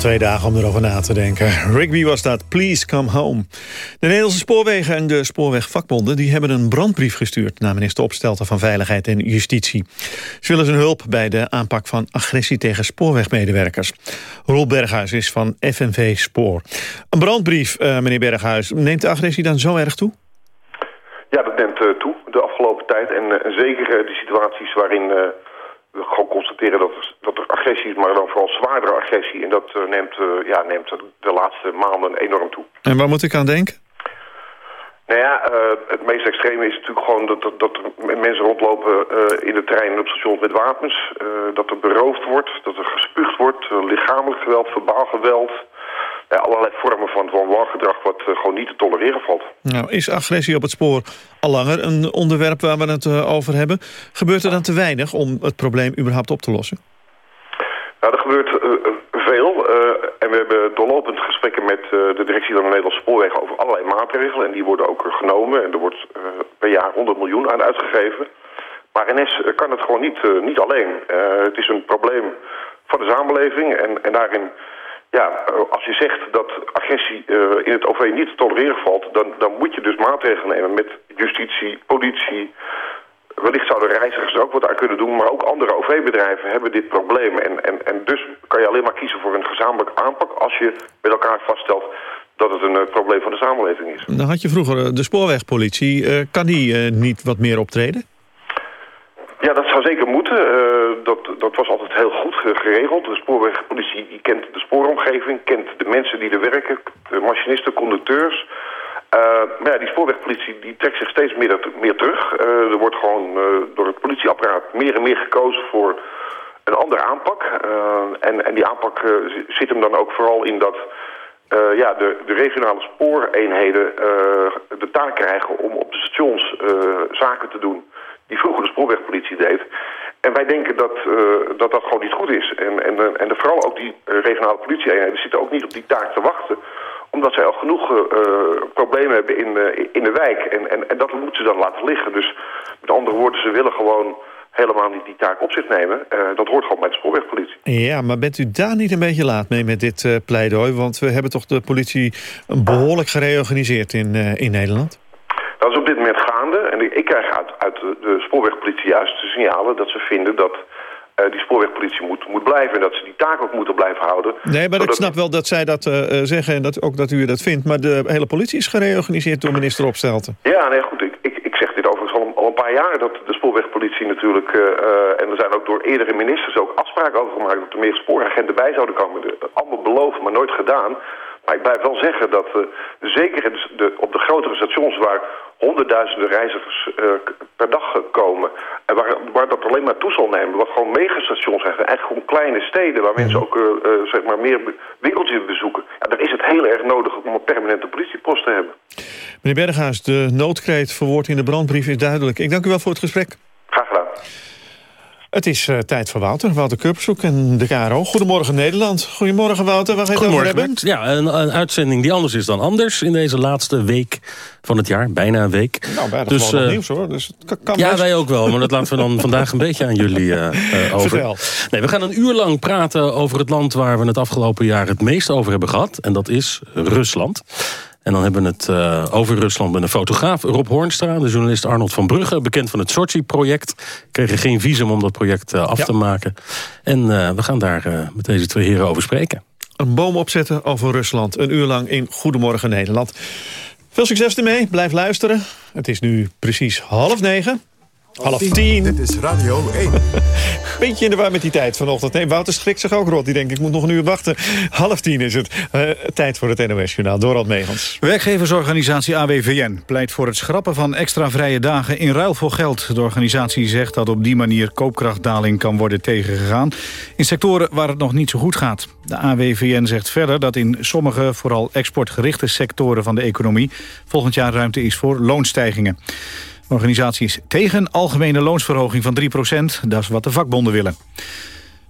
twee dagen om erover na te denken. Rigby was dat, please come home. De Nederlandse spoorwegen en de spoorwegvakbonden... die hebben een brandbrief gestuurd naar minister Opstelten van Veiligheid en Justitie. Ze willen zijn hulp bij de aanpak van agressie tegen spoorwegmedewerkers. Roel Berghuis is van FNV Spoor. Een brandbrief, uh, meneer Berghuis. Neemt de agressie dan zo erg toe? Ja, dat neemt uh, toe de afgelopen tijd. En uh, zeker de situaties waarin gewoon constateren dat er, dat er agressie is, maar dan vooral zwaardere agressie. En dat uh, neemt, uh, ja, neemt de laatste maanden enorm toe. En waar moet ik aan denken? Nou ja, uh, het meest extreme is natuurlijk gewoon dat, dat, dat er mensen rondlopen in de trein en op stations met wapens. dat er beroofd wordt, dat er gespuugd wordt, lichamelijk geweld, verbaal geweld allerlei vormen van, wangedrag wat uh, gewoon niet te tolereren valt. Nou, is agressie op het spoor al langer een onderwerp waar we het uh, over hebben? Gebeurt er dan te weinig om het probleem überhaupt op te lossen? Nou, er gebeurt uh, veel. en we hebben doorlopend gesprekken met de directie van de Nederlandse Spoorwegen over allerlei maatregelen. En die worden ook genomen. En er wordt per jaar 100 miljoen aan uitgegeven. Maar NS kan het gewoon niet, niet alleen. het is een probleem van de samenleving. En, en daarin ja, als je zegt dat agressie uh, in het OV niet te tolereren valt... Dan, dan moet je dus maatregelen nemen met justitie, politie... Wellicht zouden reizigers er ook wat aan kunnen doen... maar ook andere OV-bedrijven hebben dit probleem. En, en, en dus kan je alleen maar kiezen voor een gezamenlijk aanpak... als je met elkaar vaststelt dat het een uh, probleem van de samenleving is. Dan had je vroeger de spoorwegpolitie. Kan die niet wat meer optreden? Ja, dat zou zeker moeten. Uh, dat, dat was altijd heel goed geregeld. De spoorwegpolitie die kent de spooromgeving, kent de mensen die er werken, de machinisten, conducteurs. Uh, maar ja, die spoorwegpolitie die trekt zich steeds meer, terug. Uh, er wordt gewoon door het politieapparaat meer en meer gekozen voor een andere aanpak. en, en die aanpak zit hem dan ook vooral in dat ja, de, de regionale spooreenheden de taak krijgen om op de stations zaken te doen die vroeger de spoorwegpolitie deed. En wij denken dat uh, dat, dat gewoon niet goed is. En, en, en de, vooral ook die uh, regionale politieeenheden zitten ook niet op die taak te wachten omdat zij al genoeg uh, problemen hebben in, in de wijk. En, en, en dat moeten ze dan laten liggen. Dus met andere woorden, ze willen gewoon helemaal niet die taak op zich nemen. dat hoort gewoon bij de spoorwegpolitie. Ja, maar bent u daar niet een beetje laat mee met dit pleidooi? Want we hebben toch de politie behoorlijk gereorganiseerd in, in Nederland? Dat is op dit moment ik, krijg uit, uit de spoorwegpolitie juist de signalen dat ze vinden dat uh, die spoorwegpolitie moet, moet blijven. En dat ze die taak ook moeten blijven houden. Nee, maar ik snap wel dat zij dat uh, zeggen en dat, ook dat u dat vindt. Maar de hele politie is gereorganiseerd door minister Opstelten. Ja, nee, goed. Ik, ik, ik zeg dit overigens al een, al een paar jaar dat de spoorwegpolitie natuurlijk... Uh, en er zijn ook door eerdere ministers ook afspraken over gemaakt... dat er meer spooragenten bij zouden komen. Allemaal beloofd, maar nooit gedaan. Maar ik blijf wel zeggen dat uh, zeker de, op de grotere stations... waar honderdduizenden reizigers uh, per dag komen... en waar, waar dat alleen maar toe zal nemen... wat gewoon megastations zijn, eigenlijk gewoon kleine steden... waar mensen ook uh, zeg maar meer winkeltjes bezoeken... Ja, dan is het heel erg nodig om een permanente politiepost te hebben. Meneer Berghuis, de noodkreet verwoord in de brandbrief is duidelijk. Ik dank u wel voor het gesprek. Graag gedaan. Het is uh, tijd voor Wouter, Wouter Kurpshoek en de KRO. Goedemorgen Nederland. Goedemorgen Wouter, waar het over hebben? Ja, een, een, uitzending die anders is dan anders in deze laatste week van het jaar. Bijna een week. Nou, bijna dus, uh, nieuws hoor. Dus kan, kan ja, best. wij ook wel, maar dat laten we dan vandaag een beetje aan jullie uh, over. Vertel. Nee, we gaan een uur lang praten over het land waar we het afgelopen jaar het meest over hebben gehad. En dat is Rusland. En dan hebben we het uh, over Rusland met een fotograaf, Rob Hoornstra. De journalist Arnold van Brugge, bekend van het Sochi-project. Kregen geen visum om dat project uh, af ja. te maken. En uh, we gaan daar met deze twee heren over spreken. Een boom opzetten over Rusland. Een uur lang in Goedemorgen Nederland. Veel succes ermee. Blijf luisteren. Het is nu precies half negen. Half tien. Dit is Radio 1. Beetje in de war met die tijd vanochtend. Nee, Wouter schrikt zich ook rot. Die denkt, ik moet nog een uur wachten. Half tien is het. Uh, tijd voor het NOS-journaal. Dorald Megens. Werkgeversorganisatie AWVN pleit voor het schrappen van extra vrije dagen in ruil voor geld. De organisatie zegt dat op die manier koopkrachtdaling kan worden tegengegaan. In sectoren waar het nog niet zo goed gaat. De AWVN zegt verder dat in sommige, vooral exportgerichte sectoren van de economie... volgend jaar ruimte is voor loonstijgingen. De organisatie is tegen algemene loonsverhoging van 3% Dat is wat de vakbonden willen.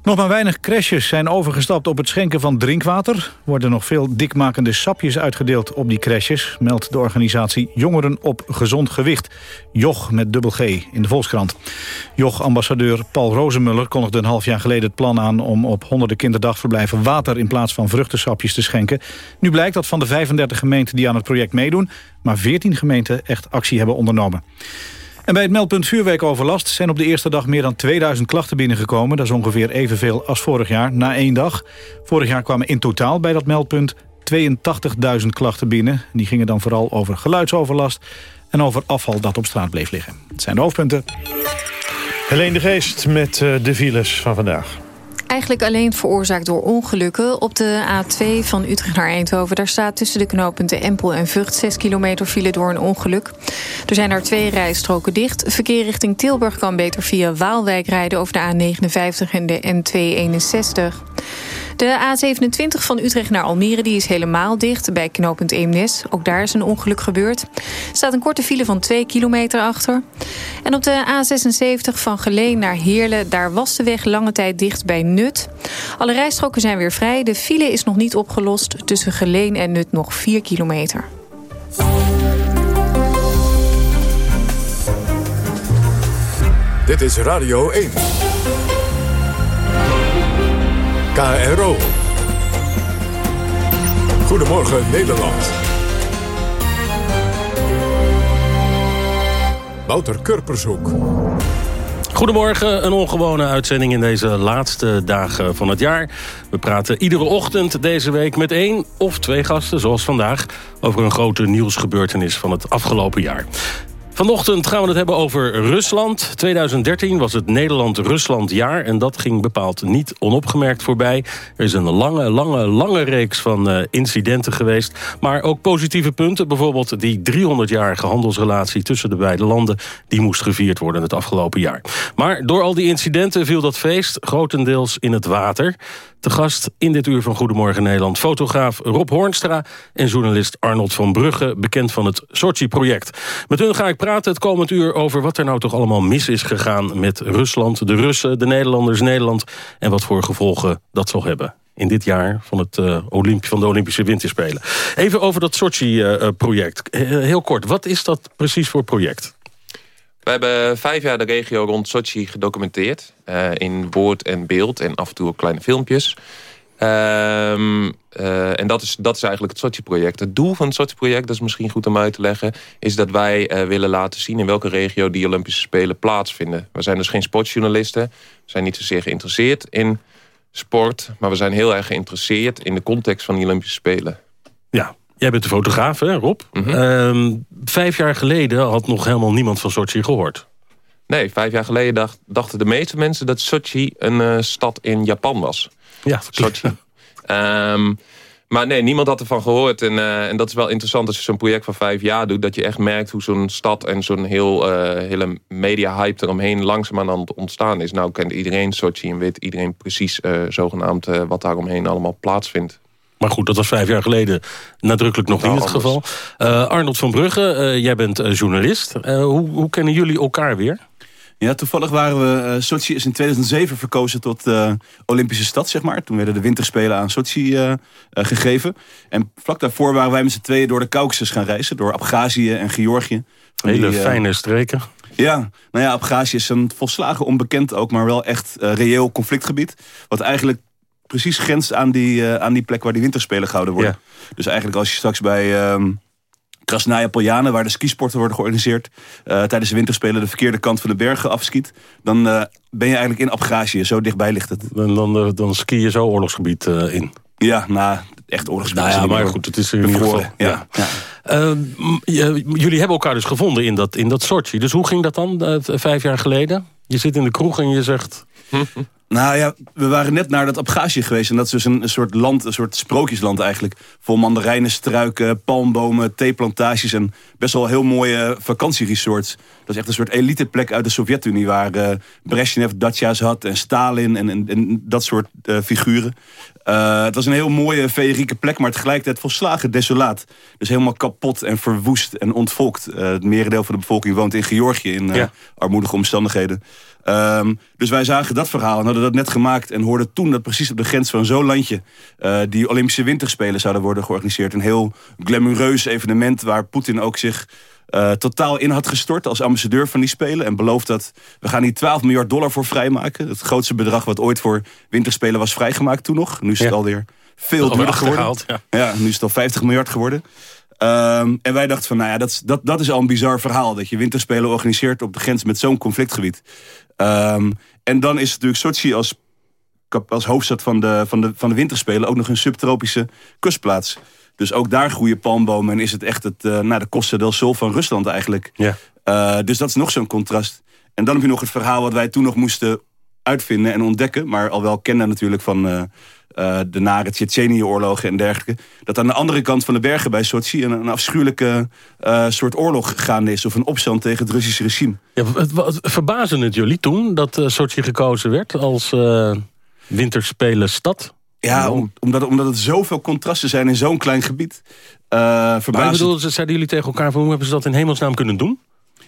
Nog maar weinig crashes zijn overgestapt op het schenken van drinkwater. Worden nog veel dikmakende sapjes uitgedeeld op die crashes... meldt de organisatie Jongeren op Gezond Gewicht. JOG met dubbel G in de Volkskrant. JOG-ambassadeur Paul Rozemuller kondigde een half jaar geleden het plan aan... om op honderden kinderdagverblijven water in plaats van vruchtensapjes te schenken. Nu blijkt dat van de 35 gemeenten die aan het project meedoen... maar 14 gemeenten echt actie hebben ondernomen. En bij het meldpunt vuurwerkoverlast zijn op de eerste dag meer dan 2000 klachten binnengekomen. Dat is ongeveer evenveel als vorig jaar, na één dag. Vorig jaar kwamen in totaal bij dat meldpunt 82.000 klachten binnen. Die gingen dan vooral over geluidsoverlast en over afval dat op straat bleef liggen. Het zijn de hoofdpunten. Helene de Geest met eh, de files van vandaag. Eigenlijk alleen veroorzaakt door ongelukken. Op de A2 van Utrecht naar Eindhoven... daar staat tussen de knooppunten Empel en Vught... 6 kilometer file door een ongeluk. Er zijn er twee rijstroken dicht. Verkeer richting Tilburg kan beter via Waalwijk rijden... over de A59 en de N261. De A27 van Utrecht naar Almere die is helemaal dicht bij knooppunt Eemnes. Ook daar is een ongeluk gebeurd. Er staat een korte file van 2 kilometer achter. En op de A76 van Geleen naar Heerlen... daar was de weg lange tijd dicht bij Nut. Alle rijstroken zijn weer vrij. De file is nog niet opgelost. Tussen Geleen en Nut nog 4 kilometer. Dit is Radio 1. KRO. Goedemorgen Nederland. Wouter Kurpershoek. Goedemorgen, een ongewone uitzending in deze laatste dagen van het jaar. We praten iedere ochtend deze week met één of twee gasten, zoals vandaag... over een grote nieuwsgebeurtenis van het afgelopen jaar. Vanochtend gaan we het hebben over Rusland. 2013 was het Nederland-Rusland jaar en dat ging bepaald niet onopgemerkt voorbij. Er is een lange, lange, lange reeks van uh, incidenten geweest. Maar ook positieve punten. Bijvoorbeeld die 300-jarige handelsrelatie tussen de beide landen... die moest gevierd worden het afgelopen jaar. Maar door al die incidenten viel dat feest grotendeels in het water. Te gast in dit uur van Goedemorgen Nederland... fotograaf Rob Hoornstra en journalist Arnold van Brugge... bekend van het Sochi-project. Met hun ga ik praten het komend uur over wat er nou toch allemaal mis is gegaan... met Rusland, de Russen, de Nederlanders, Nederland... en wat voor gevolgen dat zal hebben in dit jaar van, het, uh, van de Olympische Winterspelen. Even over dat Sochi-project. Uh, heel kort, wat is dat precies voor project? We hebben vijf jaar de regio rond Sochi gedocumenteerd. In woord en beeld en af en toe kleine filmpjes. Um, uh, en dat is, dat is eigenlijk het Sochi-project. Het doel van het Sochi-project, dat is misschien goed om uit te leggen... is dat wij uh, willen laten zien in welke regio die Olympische Spelen plaatsvinden. We zijn dus geen sportjournalisten. We zijn niet zozeer geïnteresseerd in sport... maar we zijn heel erg geïnteresseerd in de context van die Olympische Spelen. Ja, Jij bent de fotograaf, hè, Rob? Mm -hmm. vijf jaar geleden had nog helemaal niemand van Sochi gehoord. Nee, vijf jaar geleden dacht, dachten de meeste mensen... dat Sochi een uh, stad in Japan was. Ja, Sochi. um, maar nee, niemand had ervan gehoord. En, uh, en dat is wel interessant als je zo'n project van vijf jaar doet... dat je echt merkt hoe zo'n stad en zo'n heel, uh, hele media-hype eromheen... langzaam aan het ontstaan is. Nou kent iedereen Sochi en weet iedereen precies zogenaamd... wat daaromheen allemaal plaatsvindt. Maar goed, dat was vijf jaar geleden nadrukkelijk nog niet het geval. Arnold van Brugge, jij bent journalist. hoe, hoe kennen jullie elkaar weer? Ja, toevallig waren we... Sochi is in 2007 verkozen tot Olympische stad, zeg maar. Toen werden de winterspelen aan Sochi gegeven. En vlak daarvoor waren wij met z'n tweeën door de Caucasus gaan reizen. Door Abhazie en Georgië. Hele die, fijne streken. Ja, nou ja, Abhazie is een volslagen onbekend ook, maar wel echt reëel conflictgebied. Wat eigenlijk precies grenst aan die, aan die plek waar die winterspelen gehouden worden. Ja. Dus eigenlijk als je straks bij um, Krasnaya Poljana, waar de skisporten worden georganiseerd, uh, tijdens de winterspelen de verkeerde kant van de bergen afskiet, dan uh, ben je eigenlijk in Abhazie. Zo dichtbij ligt het. Dan, dan, dan ski je zo oorlogsgebied in. Ja, nou, echt oorlogsgebied. Nou ja, maar goed, het is in ieder geval. Ja. ja. ja. jullie hebben elkaar dus gevonden in dat, in dat Sochi. Dus hoe ging dat dan vijf jaar geleden? Je zit in de kroeg en je zegt... Nou ja, we waren net naar dat Abhazie geweest. En dat is dus een, soort land, een soort sprookjesland eigenlijk. Vol mandarijnen, struiken, palmbomen, theeplantages... en best wel heel mooie vakantieresorts. Dat is echt een soort eliteplek uit de Sovjet-Unie... waar uh, Brezhnev Dacia's had en Stalin en, dat soort uh, figuren. Uh, het was een heel mooie, feerieke plek... maar tegelijkertijd volslagen desolaat. Dus helemaal kapot en verwoest en ontvolkt. het merendeel van de bevolking woont in Georgië... in ja. armoedige omstandigheden. Um, Dus wij zagen dat verhaal en hadden dat net gemaakt... en hoorden toen dat precies op de grens van zo'n landje... Uh, die Olympische Winterspelen zouden worden georganiseerd. Een heel glamoureus evenement waar Poetin ook zich... Uh, totaal in had gestort als ambassadeur van die Spelen. En beloofd dat we gaan hier 12 miljard dollar voor vrijmaken. Het grootste bedrag wat ooit voor winterspelen was vrijgemaakt toen nog. Nu is het ja. alweer veel duurder geworden. Ja. ja. nu is het al 50 miljard geworden. Um, en wij dachten van, nou ja, dat, dat, dat is al een bizar verhaal. Dat je winterspelen organiseert op de grens met zo'n conflictgebied. Um, en dan is natuurlijk Sochi als, als hoofdstad van de, van, de, van de winterspelen... ook nog een subtropische kustplaats. Dus ook daar groeien palmbomen en is het echt het, uh, nou, de Costa del Sol van Rusland eigenlijk. Ja. Uh, dus dat is nog zo'n contrast. En dan heb je nog het verhaal wat wij toen nog moesten uitvinden en ontdekken... maar al wel kennen natuurlijk van... Uh, uh, de nare Tsjetsjenië-oorlogen en dergelijke... dat aan de andere kant van de bergen bij Sochi... een, een afschuwelijke soort oorlog gaande is... of een opstand tegen het Russische regime. Ja, het, verbazen het jullie toen dat Sochi gekozen werd als winterspelenstad? Ja, om, omdat, omdat het zoveel contrasten zijn in zo'n klein gebied. Uh, maar bedoel, zeiden jullie tegen elkaar... van hoe hebben ze dat in hemelsnaam kunnen doen?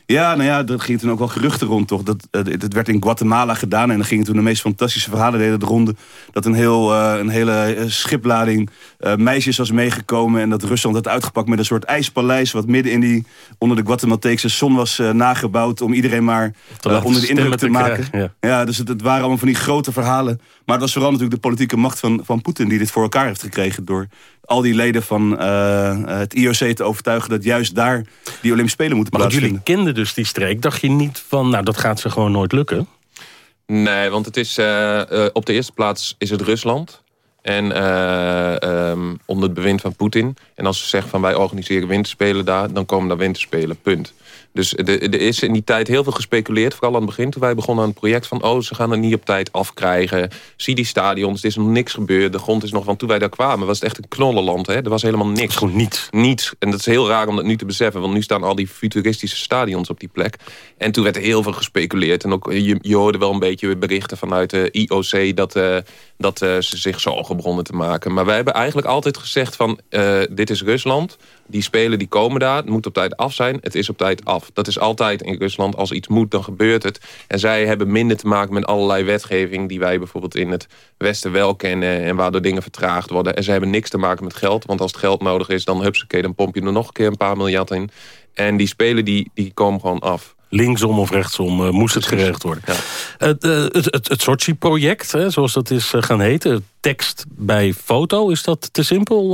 Ja, nou ja, dat ging toen ook wel geruchten rond, toch? Dat, het werd in Guatemala gedaan en dan gingen toen de meest fantastische verhalen deden de ronde. Dat een, heel, uh, een hele schiplading uh, meisjes was meegekomen en dat Rusland had uitgepakt met een soort ijspaleis... wat midden in die, onder de Guatemalteekse zon was nagebouwd om iedereen maar onder de indruk te, maken. ja. ja. dus het, het, waren allemaal van die grote verhalen. Maar het was vooral natuurlijk de politieke macht van, van Poetin die dit voor elkaar heeft gekregen door al die leden van uh, het IOC te overtuigen... dat juist daar die Olympische Spelen moeten maar plaatsvinden. jullie kenden dus die streek. Dacht je niet van, nou, dat gaat ze gewoon nooit lukken? Nee, want het is, uh, uh, op de eerste plaats is het Rusland. En um, onder het bewind van Poetin. En als ze zeggen van wij organiseren winterspelen daar... dan komen daar winterspelen, punt. Dus er is in die tijd heel veel gespeculeerd. Vooral aan het begin, toen wij begonnen aan het project van... oh, ze gaan het niet op tijd afkrijgen. Zie die stadions, er is nog niks gebeurd. De grond is nog, van toen wij daar kwamen, was het echt een knollenland. Hè? Er was helemaal niks. Gewoon niets. Niets. En dat is heel raar om dat nu te beseffen. Want nu staan al die futuristische stadions op die plek. En toen werd er heel veel gespeculeerd. En ook, je, je hoorde wel een beetje berichten vanuit de IOC... dat, uh, dat uh, ze zich zorgen begonnen te maken. Maar wij hebben eigenlijk altijd gezegd van... Uh, dit is Rusland die spelen die komen daar. Het moet op tijd af zijn. Het is op tijd af. Dat is altijd in Rusland. Als iets moet, dan gebeurt het. En zij hebben minder te maken met allerlei wetgeving... die wij bijvoorbeeld in het Westen wel kennen... en waardoor dingen vertraagd worden. En ze hebben niks te maken met geld. Want als het geld nodig is, dan hupsakee, dan pomp je er nog een keer een paar miljard in. En die spelen die, die komen gewoon af linksom of rechtsom uh, moest het geregeld worden. Ja. Het, uh, het, het, het Sochi-project, zoals dat is uh, gaan heten... tekst bij foto, is dat te simpel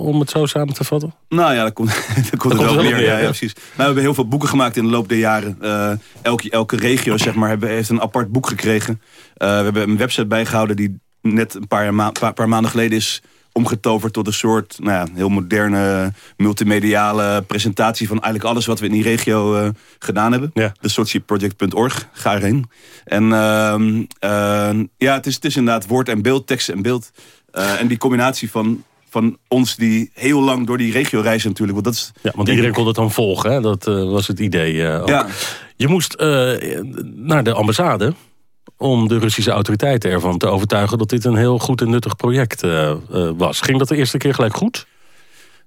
om het zo samen te vatten? Nou ja, dat komt, dat komt, dat er wel weer. Ja, ja, precies. Nou, we hebben heel veel boeken gemaakt in de loop der jaren. elke, elke regio zeg maar, heeft een apart boek gekregen. we hebben een website bijgehouden die net een paar, ma paar, paar maanden geleden is omgetoverd tot een soort nou ja, heel moderne multimediale presentatie van eigenlijk alles wat we in die regio uh, gedaan hebben. Ja. De Sochiproject.org, ga erheen. En uh, uh, ja, het is, het is inderdaad woord en beeld, tekst en beeld. Uh, en die combinatie van van ons die heel lang door die regio reizen natuurlijk. Want, dat is, ja, want iedereen kon het dan volgen, hè? dat uh, was het idee. Uh, ja. Je moest uh, naar de ambassade om de Russische autoriteiten ervan te overtuigen... dat dit een heel goed en nuttig project uh, uh, was. Ging dat de eerste keer gelijk goed?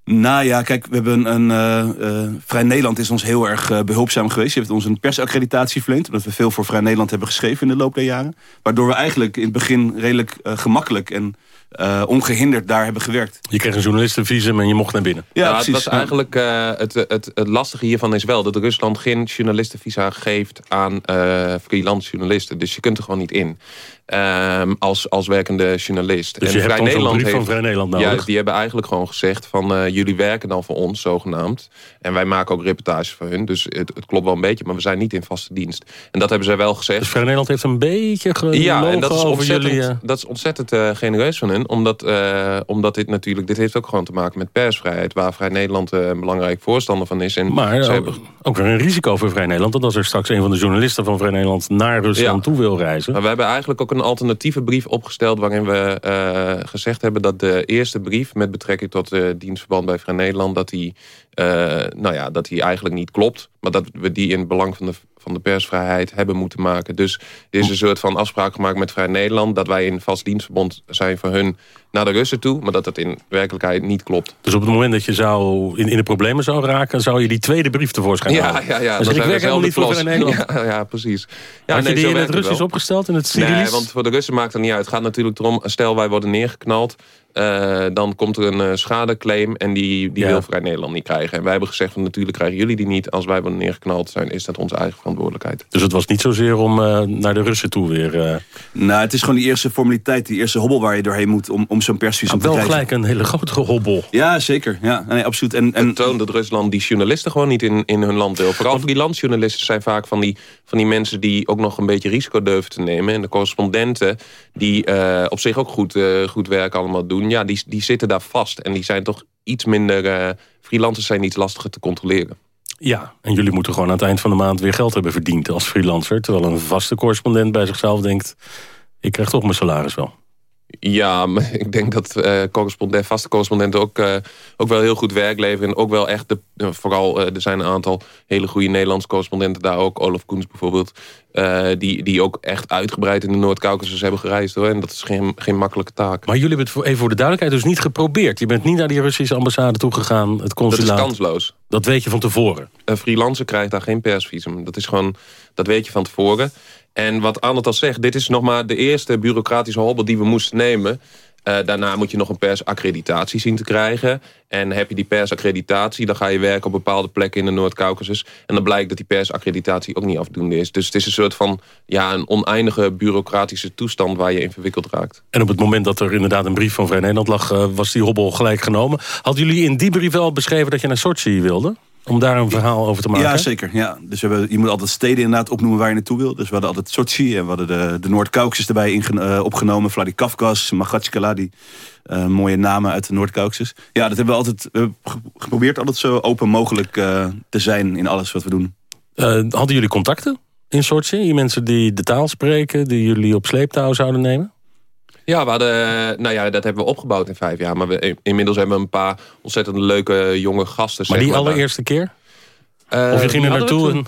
Nou ja, kijk, we hebben een... Uh, Vrij Nederland is ons heel erg behulpzaam geweest. Je heeft ons een persaccreditatie verleend... omdat we veel voor Vrij Nederland hebben geschreven in de loop der jaren. Waardoor we eigenlijk in het begin redelijk gemakkelijk... en uh, ongehinderd daar hebben gewerkt. Je kreeg een journalistenvisum en je mocht naar binnen. Ja, ja het was eigenlijk uh, het, het, het, lastige hiervan is wel dat Rusland geen journalistenvisa geeft aan uh, freelance journalisten. Dus je kunt er gewoon niet in. Um, als, als werkende journalist. Dus en je Vrij hebt Nederland heeft, van Vrij Nederland nodig? Ja, die hebben eigenlijk gewoon gezegd van uh, jullie werken dan voor ons, zogenaamd. En wij maken ook reportages voor hun. Dus het, het, klopt wel een beetje, maar we zijn niet in vaste dienst. En dat hebben zij wel gezegd. Dus Vrij Nederland heeft een beetje gelogen ja, en dat is ontzettend, jullie, dat is ontzettend uh, genereus van hun. Omdat, omdat dit natuurlijk, dit heeft ook gewoon te maken met persvrijheid. Waar Vrij Nederland een belangrijk voorstander van is. En maar ook, hebben... ook weer een risico voor Vrij Nederland. Dat als er straks een van de journalisten van Vrij Nederland naar Rusland ja. toe wil reizen. Maar we hebben eigenlijk ook een alternatieve brief opgesteld... waarin we gezegd hebben dat de eerste brief... met betrekking tot dienstverband bij Vrij Nederland... dat die, nou ja, dat die eigenlijk niet klopt. Maar dat we die in het belang van de van de persvrijheid hebben moeten maken. Dus er is een soort van afspraak gemaakt met Vrij Nederland... dat wij in vast dienstverbond zijn voor hun naar de Russen toe... maar dat dat in werkelijkheid niet klopt. Dus op het moment dat je zou in, in de problemen zou raken... zou je die tweede brief tevoorschijn ja, halen? Ja, ja. Dus ik werk helemaal niet voor Vrij Nederland. Ja, ja precies. Ja, Had nee, je die in het Russisch wel. opgesteld, in het Cyrillisch? Nee, want voor de Russen maakt het niet uit. Het gaat natuurlijk erom, stel wij worden neergeknald... eh, dan komt er een eh, schadeclaim en die, die Ja. wil Vrij Nederland niet krijgen. En wij hebben gezegd, van, natuurlijk krijgen jullie die niet. Als wij worden neergeknald zijn, is dat onze eigen verantwoordelijkheid. Dus het was niet zozeer om eh, naar de Russen toe weer... eh, Nou, het is gewoon die eerste formaliteit, die eerste hobbel waar je doorheen moet om, om zo'n persvisum wel te krijgen. gelijk een hele grote hobbel. Ja, zeker. Ja, nee, absoluut. En, en... Het toont dat Rusland die journalisten gewoon niet in, in hun land wil. Vooral freelance journalisten zijn vaak van die, van die mensen... die ook nog een beetje risico durven te nemen. En de correspondenten die eh, op zich ook goed, eh, goed werk allemaal doen... ja, die, die zitten daar vast. En die zijn toch iets minder... eh freelancers zijn iets lastiger te controleren. Ja, en jullie moeten gewoon aan het eind van de maand weer geld hebben verdiend als freelancer. Terwijl een vaste correspondent bij zichzelf denkt... ik krijg toch mijn salaris wel. Ja, maar ik denk dat correspondent, vaste correspondenten ook, eh, ook wel heel goed werk leveren. En ook wel echt, de, vooral eh, er zijn een aantal hele goede Nederlandse correspondenten daar ook. Olaf Koens bijvoorbeeld. die, die ook echt uitgebreid in de Noord-Caucasus hebben gereisd. hoor. En dat is geen, geen makkelijke taak. Maar jullie hebben het voor, even voor de duidelijkheid dus niet geprobeerd. Je bent niet naar die Russische ambassade toegegaan, het Dat consulaat. is kansloos. Dat weet je van tevoren. Een freelancer krijgt daar geen persvisum. Dat is gewoon, dat weet je van tevoren. En wat Arnold al zegt, dit is nog maar de eerste bureaucratische hobbel die we moesten nemen. Eh, daarna moet je nog een persaccreditatie zien te krijgen. En heb je die persaccreditatie, dan ga je werken op bepaalde plekken in de Noord-Caucasus. En dan blijkt dat die persaccreditatie ook niet afdoende is. Dus het is een soort van ja, een oneindige bureaucratische toestand waar je in verwikkeld raakt. En op het moment dat er inderdaad een brief van Vrij Nederland lag... eh, was die hobbel gelijk genomen. Hadden jullie in die brief wel beschreven dat je naar Sochi wilde? Om daar een verhaal over te maken? Ja, zeker. Ja. Dus we hebben, je moet altijd steden inderdaad opnoemen waar je naartoe wil. Dus we hadden altijd Sochi en we hadden de, de Noord-Caucasus erbij eh, opgenomen. Vladikavkaz, Magatchkala, die eh, mooie namen uit de Noord-Caucasus. Ja, dat hebben we altijd we hebben ge- geprobeerd altijd zo open mogelijk eh, te zijn in alles wat we doen. Hadden jullie contacten in Sochi? Die mensen die de taal spreken, die jullie op sleeptouw zouden nemen? Ja, we hadden, eh, nou ja, dat hebben we opgebouwd in vijf jaar. Maar we, inmiddels hebben we een paar ontzettend leuke jonge gasten. Maar zeg die allereerste keer? Eh, of je ging er naartoe.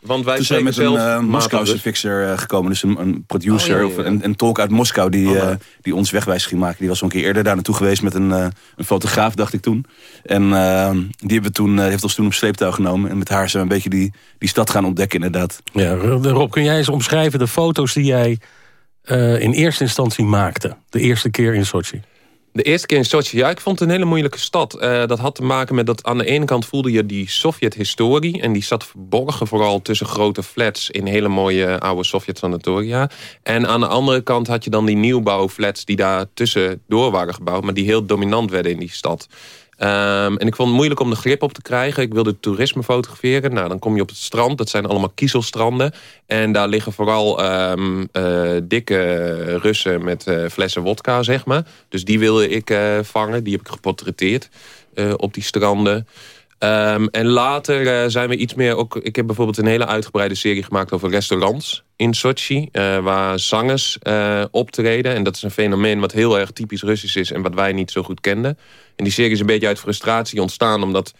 Want wij Toen zijn met een uh, Moskouse matig. fixer eh, gekomen. Dus een, een producer Oh, ja, ja, of een, een tolk uit Moskou die, Oh, eh, die ons wegwijs ging maken. Die was al een keer eerder daar naartoe geweest met een, eh, een fotograaf, dacht ik toen. En eh, die hebben toen, eh, heeft ons toen op sleeptouw genomen. En met haar zijn we een beetje die, die stad gaan ontdekken inderdaad. Ja, Rob, kun jij eens omschrijven de foto's die jij eh, in eerste instantie maakte? De eerste keer in Sochi. De eerste keer in Sochi, ja, ik vond het een hele moeilijke stad. Eh, dat had te maken met dat aan de ene kant voelde je die Sovjet-historie... en die zat verborgen vooral tussen grote flats... in hele mooie oude Sovjet-sanatoria. En aan de andere kant had je dan die nieuwbouwflats... die daar tussendoor waren gebouwd... maar die heel dominant werden in die stad. Ehm, en ik vond het moeilijk om de grip op te krijgen. Ik wilde toerisme fotograferen. Nou, dan kom je op het strand. Dat zijn allemaal kiezelstranden. En daar liggen vooral ehm, eh, dikke Russen met eh, flessen wodka, zeg maar. Dus die wilde ik eh, vangen. Die heb ik geportretteerd op die stranden. Ehm, en later eh, zijn we iets meer... Ook, ik heb bijvoorbeeld een hele uitgebreide serie gemaakt over restaurants in Sochi. eh, waar zangers eh, optreden. En dat is een fenomeen wat heel erg typisch Russisch is... en wat wij niet zo goed kenden. En die serie is een beetje uit frustratie ontstaan... omdat,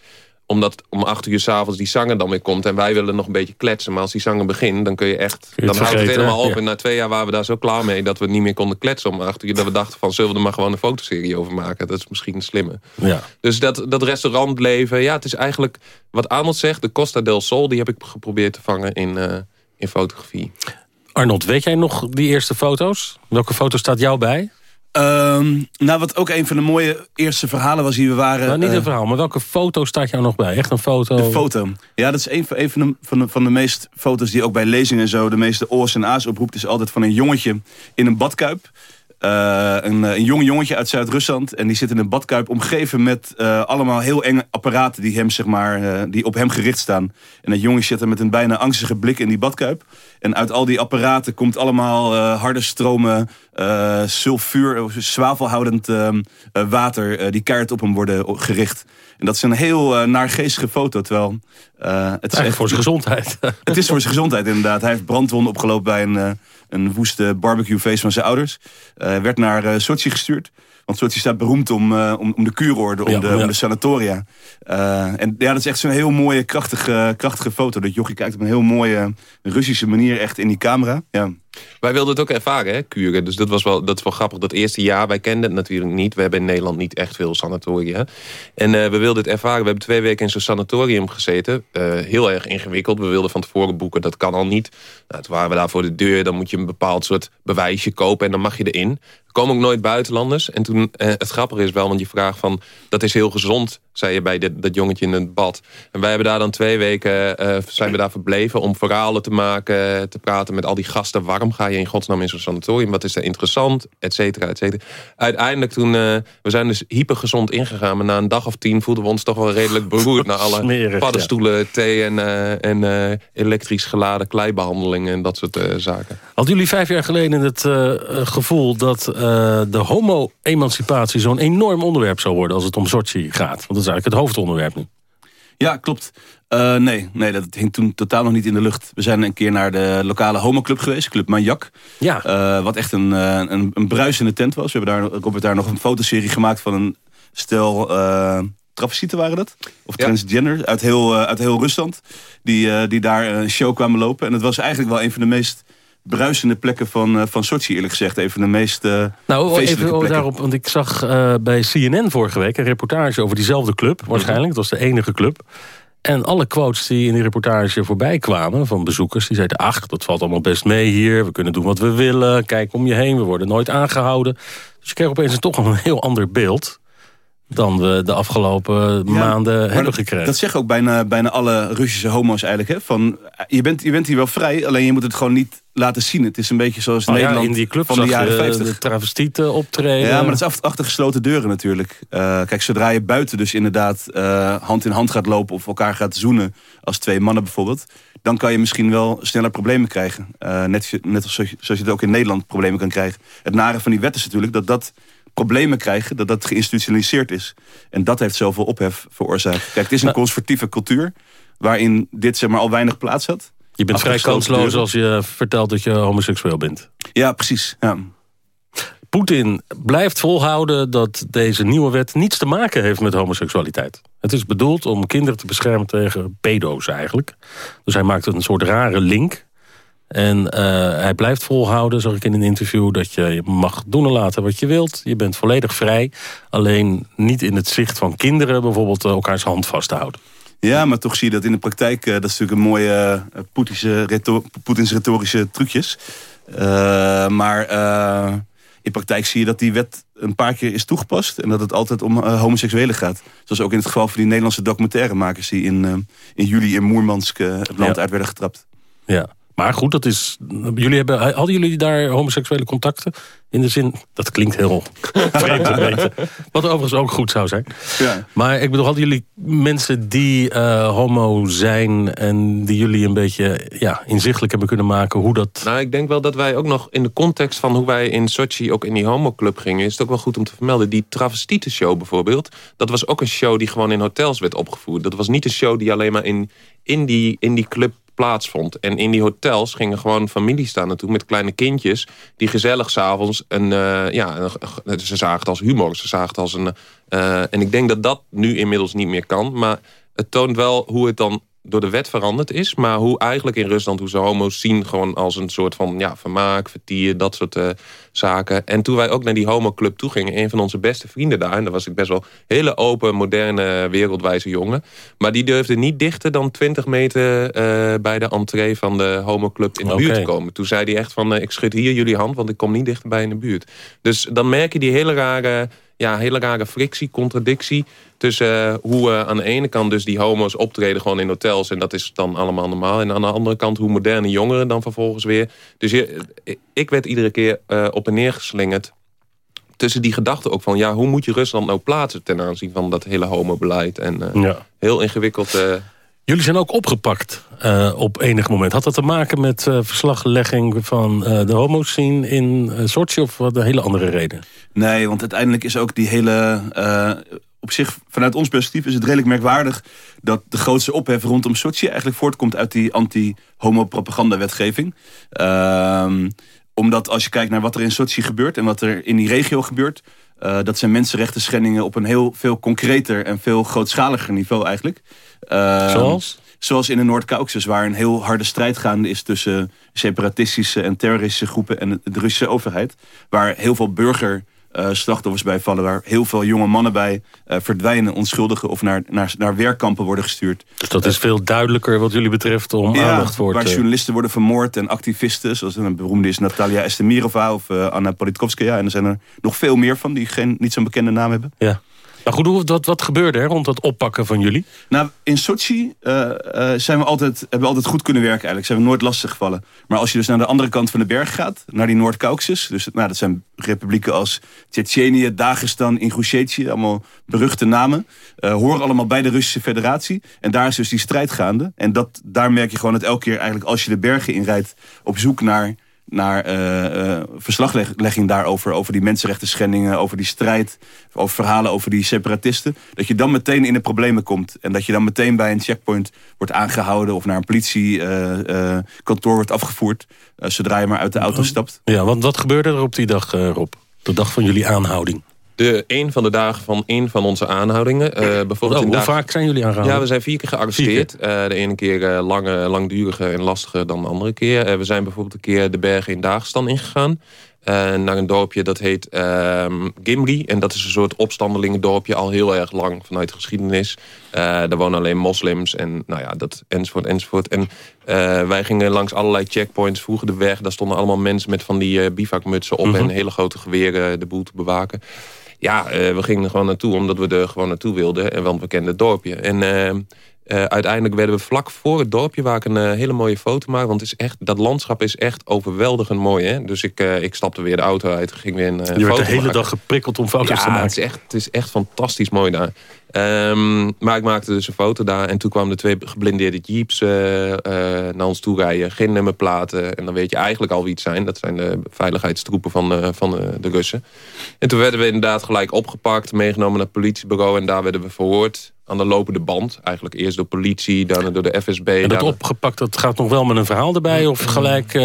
omdat om acht uur s'avonds die zanger dan weer komt... en wij willen nog een beetje kletsen. Maar als die zanger begint, dan kun je echt... je dan houdt het helemaal op. ja. En na twee jaar waren we daar zo klaar mee... dat we niet meer konden kletsen om acht uur. Dat we dachten van, zullen we er maar gewoon een fotoserie over maken? Dat is misschien een slimme. Ja. Dus dat, dat restaurantleven, ja, het is eigenlijk wat Arnold zegt, de Costa del Sol, die heb ik geprobeerd te vangen in, eh, in fotografie. Arnold, weet jij nog die eerste foto's? Welke foto staat jou bij? Ehm, nou, wat ook een van de mooie eerste verhalen was hier we waren... Nou, niet eh, een verhaal, maar welke foto staat jou nog bij? Echt een foto? De foto. Ja, dat is een, van- een van, de, van, de, van de meest foto's die ook bij lezingen en zo... de meeste oors en a's oproept. is altijd van een jongetje in een badkuip. Eh, een, eh, een jong jongetje uit Zuid-Rusland. En die zit in een badkuip omgeven met eh, allemaal heel enge apparaten... Die, hem, zeg maar, eh, die op hem gericht staan. En dat jongetje zit er met een bijna angstige blik in die badkuip. En uit al die apparaten komt allemaal eh, harde stromen... eh sulfuur, of zwavelhoudend eh, eh, water... eh, die keihard op hem worden gericht. En dat is een heel eh naargeestige foto. Terwijl Uh, het is echt voor zijn gezondheid. het is voor zijn gezondheid inderdaad. Hij heeft brandwonden opgelopen bij een, uh, een woeste barbecuefeest van zijn ouders. Uh, werd naar Sochi gestuurd. Want Sochi staat beroemd om, om, om, de kuurorde, om, de, om de sanatoria. en ja, dat is echt zo'n heel mooie, krachtige, krachtige foto. Dat jochie kijkt op een heel mooie Russische manier echt in die camera. Ja. Wij wilden het ook ervaren, hè, kuren. Dus dat was wel, dat is wel grappig. Dat eerste jaar, wij kenden het natuurlijk niet. We hebben in Nederland niet echt veel sanatoria. En uh, we wilden het ervaren. We hebben twee weken in zo'n sanatorium gezeten. Uh, heel erg ingewikkeld. We wilden van tevoren boeken. Dat kan al niet. Nou, toen waren we daar voor de deur. Dan moet je een bepaald soort bewijsje kopen. En dan mag je erin. Er komen ook nooit buitenlanders. En toen, uh, het grappige is wel, want je vraagt van... dat is heel gezond, zei je bij dat jongetje in het bad. En wij hebben daar dan twee weken zijn we daar verbleven... om verhalen te maken, te praten met al die gasten. Waarom ga je in godsnaam in zo'n sanatorium? Wat is er interessant? Et cetera, et cetera. Uiteindelijk toen, uh, we zijn dus hypergezond ingegaan. Maar na een dag of tien voelden we ons toch wel redelijk beroerd. naar alle Smerig, paddenstoelen, thee en, uh, en uh, elektrisch geladen kleibehandelingen en dat soort zaken. Hadden jullie vijf jaar geleden het gevoel dat de homo-emancipatie zo'n enorm onderwerp zou worden als het om Sochi gaat? Want dat is eigenlijk het hoofdonderwerp nu. Ja, klopt. Uh, nee, nee, dat hing toen totaal nog niet in de lucht. We zijn een keer naar de lokale homoclub geweest, Club Manjak. Ja. Uh, wat echt een, uh, een, een bruisende tent was. We hebben daar, Robert daar nog een fotoserie gemaakt van een stel uh, travestieten waren dat. Of ja. transgender, uit heel, uit heel Rusland. Die, die daar een show kwamen lopen. En het was eigenlijk wel een van de meest bruisende plekken van, van Sochi, eerlijk gezegd. Een van de meest uh, Nou, even plekken. daarop, want ik zag uh, bij CNN vorige week een reportage over diezelfde club. Waarschijnlijk, het was de enige club. En alle quotes die in die reportage voorbij kwamen van bezoekers... die zeiden, ach, dat valt allemaal best mee hier. We kunnen doen wat we willen. Kijk om je heen, we worden nooit aangehouden. Dus je kreeg opeens toch een heel ander beeld dan we de afgelopen maanden hebben gekregen. Dat zeggen ook bijna, bijna alle Russische homo's eigenlijk. Hè? Van, je, bent, je bent hier wel vrij, alleen je moet het gewoon niet laten zien. Het is een beetje zoals oh, Nederland ja, in die club van de jaren 50. de travestieten optreden. Ja, maar dat is achter gesloten deuren natuurlijk. Uh, kijk, zodra je buiten dus inderdaad uh, hand in hand gaat lopen... of elkaar gaat zoenen, als twee mannen bijvoorbeeld... dan kan je misschien wel sneller problemen krijgen. Uh, net, net zoals je, zoals je het ook in Nederland problemen kan krijgen. Het nare van die wet is natuurlijk dat dat problemen krijgen, dat dat geïnstitutionaliseerd is. En dat heeft zoveel ophef veroorzaakt. Kijk, het is een conservatieve cultuur waarin dit zeg maar al weinig plaats had. Je bent vrij kansloos als je vertelt dat je homoseksueel bent. Ja, precies. Ja. Poetin blijft volhouden dat deze nieuwe wet niets te maken heeft met homoseksualiteit. Het is bedoeld om kinderen te beschermen tegen pedo's eigenlijk. Dus hij maakt een soort rare link en uh, hij blijft volhouden, zag ik in een interview... dat je mag doen en laten wat je wilt. Je bent volledig vrij. Alleen niet in het zicht van kinderen bijvoorbeeld uh, elkaars hand vasthouden. Ja, maar toch zie je dat in de praktijk. Uh, dat is natuurlijk een mooie uh, retor Poetins retorische trucjes. maar in praktijk zie je dat die wet een paar keer is toegepast... en dat het altijd om homoseksuelen gaat. Zoals ook in het geval van die Nederlandse documentairemakers... die in, in juli in Moermansk het land uit werden getrapt. Ja. Maar goed, dat is, jullie hebben, hadden jullie daar homoseksuele contacten? In de zin, dat klinkt heel vreemd. Wat overigens ook goed zou zijn. Ja. Maar ik bedoel, hadden jullie mensen die uh, homo zijn... en die jullie een beetje ja, inzichtelijk hebben kunnen maken hoe dat... Nou, ik denk wel dat wij ook nog in de context van hoe wij in Sochi... ook in die homoclub gingen, is het ook wel goed om te vermelden. Die travestietenshow bijvoorbeeld, dat was ook een show... die gewoon in hotels werd opgevoerd. Dat was niet een show die alleen maar in, in, die, in die club plaatsvond. En in die hotels gingen gewoon families staan naartoe met kleine kindjes... die gezellig s'avonds een... Uh, ja, ze zagen het als humor, ze zagen het als een... Uh, en ik denk dat dat nu inmiddels niet meer kan. Maar het toont wel hoe het dan door de wet veranderd is. Maar hoe eigenlijk in Rusland, hoe ze homo's zien... gewoon als een soort van ja, vermaak, vertier, dat soort uh, zaken. En toen wij ook naar die homoclub toe gingen... een van onze beste vrienden daar... en daar was ik best wel hele open, moderne, wereldwijze jongen... maar die durfde niet dichter dan 20 meter uh, bij de entree... van de homoclub in de buurt te komen. Toen zei hij echt van... Uh, ik schud hier jullie hand, want ik kom niet dichterbij in de buurt. Dus dan merk je die hele rare ja, hele rare frictie, contradictie... tussen uh, hoe uh, aan de ene kant dus die homo's optreden gewoon in hotels... en dat is dan allemaal normaal. En aan de andere kant hoe moderne jongeren dan vervolgens weer... Dus je, ik werd iedere keer op en neer geslingerd tussen die gedachten ook van... ja, hoe moet je Rusland nou plaatsen ten aanzien van dat hele homobeleid? En ja. heel ingewikkeld... Jullie zijn ook opgepakt uh, op enig moment. Had dat te maken met uh, verslaglegging van uh, de homoscene in Sochi... of wat een hele andere reden? Nee, want uiteindelijk is ook die hele op zich, vanuit ons perspectief is het redelijk merkwaardig... dat de grootste ophef rondom Sochi eigenlijk voortkomt uit die anti-homo-propaganda-wetgeving. Ehm, omdat als je kijkt naar wat er in Sochi gebeurt en wat er in die regio gebeurt... Dat zijn mensenrechten schendingen op een heel veel concreter en veel grootschaliger niveau eigenlijk. Uh, Zoals? Zoals in de Noord-Caucasus, waar een heel harde strijd gaande is tussen separatistische en terroristische groepen en de Russische overheid. Waar heel veel burger uh, slachtoffers bij vallen. Waar heel veel jonge mannen bij uh, verdwijnen, onschuldigen of naar, naar, naar werkkampen worden gestuurd. Dus dat is veel duidelijker wat jullie betreft om ja, aandacht voor waar te... journalisten worden vermoord en activisten. Zoals een beroemde is Natalia Estemirova of Anna Politkovskaya. En er zijn er nog veel meer van die geen, niet zo'n bekende naam hebben. Ja. Maar goed, wat, wat gebeurde er rond dat oppakken van jullie? Nou, in Sochi uh, uh, zijn we altijd, hebben we altijd goed kunnen werken eigenlijk. Zijn we nooit lastig gevallen. Maar als je dus naar de andere kant van de berg gaat, naar die Noord-Caucasus. Dus nou, dat zijn republieken als Tsjetsjenië, Dagestan, Ingushetie. Allemaal beruchte namen. Uh, horen allemaal bij de Russische federatie. En daar is dus die strijd gaande. En dat, daar merk je gewoon dat elke keer eigenlijk als je de bergen inrijdt... op zoek naar naar uh, uh, verslaglegging daarover. Over die mensenrechten schendingen, over die strijd. Over verhalen over die separatisten. Dat je dan meteen in de problemen komt. En dat je dan meteen bij een checkpoint wordt aangehouden. Of naar een politiekantoor uh, wordt afgevoerd. zodra je maar uit de auto stapt. Ja, want wat gebeurde er op die dag, Rob? De dag van jullie aanhouding? De, een van de dagen van een van onze aanhoudingen. Uh, bijvoorbeeld oh, in hoe vaak zijn jullie aangehouden? Ja, we zijn vier keer gearresteerd. Vier keer? Uh, de ene keer uh, lange, langduriger en lastiger dan de andere keer. we zijn bijvoorbeeld een keer de bergen in Dagestan ingegaan. naar een dorpje dat heet ehm, Gimri. En dat is een soort opstandelingendorpje al heel erg lang vanuit de geschiedenis. daar wonen alleen moslims en nou ja, dat enzovoort enzovoort. En wij gingen langs allerlei checkpoints, vroegen de weg. Daar stonden allemaal mensen met van die bivakmutsen op... Mm -hmm. en hele grote geweren de boel te bewaken. Ja, uh, we gingen er gewoon naartoe omdat we er gewoon naartoe wilden. En want we kenden het dorpje. En uh, uh, uiteindelijk werden we vlak voor het dorpje... waar ik een hele mooie foto maak. Want het is echt, dat landschap is echt overweldigend mooi. Hè? Dus ik, ik stapte weer de auto uit. Ging weer een, Je werd de hele maken. dag geprikkeld om foto's ja, te maken. Het is, echt, het is echt fantastisch mooi daar. Um, maar ik maakte dus een foto daar. En toen kwamen de twee geblindeerde jeeps naar ons toe rijden. Geen nummerplaten. En dan weet je eigenlijk al wie het zijn. Dat zijn de veiligheidstroepen van, van de Russen. En toen werden we inderdaad gelijk opgepakt. Meegenomen naar het politiebureau. En daar werden we verhoord aan de lopende band. Eigenlijk eerst door politie, daarna door de FSB. En dat opgepakt, dat gaat nog wel met een verhaal erbij? Of gelijk uh,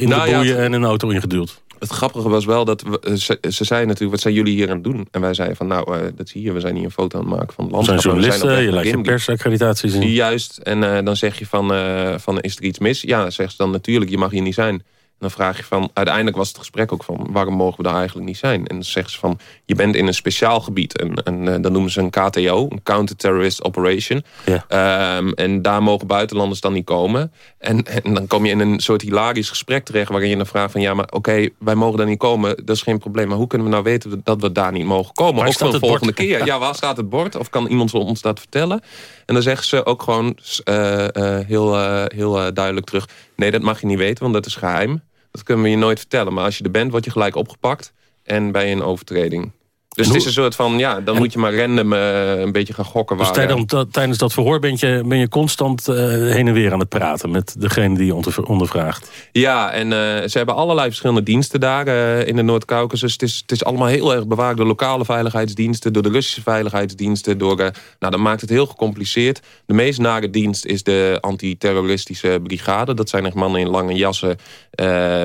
in nou, de boeien ja, en in een auto ingeduwd? Het grappige was wel dat we, ze, ze zeiden natuurlijk, wat zijn jullie hier aan het doen? En wij zeiden van, nou, uh, dat zie je, we zijn hier een foto aan het maken van het landschap. We zijn journalisten, zijn je laat je persaccreditatie zien. Juist, en uh, dan zeg je van, van, is er iets mis? Ja, zegt ze dan natuurlijk, je mag hier niet zijn. Dan vraag je van, uiteindelijk was het gesprek ook van... waarom mogen we daar eigenlijk niet zijn? En dan zeggen ze van, je bent in een speciaal gebied. En, en uh, dan noemen ze een KTO, een Counter-Terrorist Operation. Ja. Um, en daar mogen buitenlanders dan niet komen. En, en, dan kom je in een soort hilarisch gesprek terecht... waarin je dan vraagt van, ja, maar oké, okay, wij mogen daar niet komen. Dat is geen probleem. Maar hoe kunnen we nou weten dat we daar niet mogen komen? Waar ook voor de volgende bord? keer. Ja, waar staat het bord? Of kan iemand ons dat vertellen? En dan zeggen ze ook gewoon uh, uh, heel, heel duidelijk terug... nee, dat mag je niet weten, want dat is geheim. Dat kunnen we je nooit vertellen. Maar als je er bent, word je gelijk opgepakt. En bij een overtreding. Dus het is een soort van, ja, dan moet je maar random uh, een beetje gaan gokken. Dus waar, tijdens, ja. tijdens dat verhoor ben je, ben je constant uh, heen en weer aan het praten... met degene die je onder, ondervraagt. Ja, en ze hebben allerlei verschillende diensten daar in de Noord-Caucasus. Het is, het is allemaal heel erg bewaakt door lokale veiligheidsdiensten... door de Russische veiligheidsdiensten. Door, nou, dat maakt het heel gecompliceerd. De meest nare dienst is de antiterroristische brigade. Dat zijn echt mannen in lange jassen...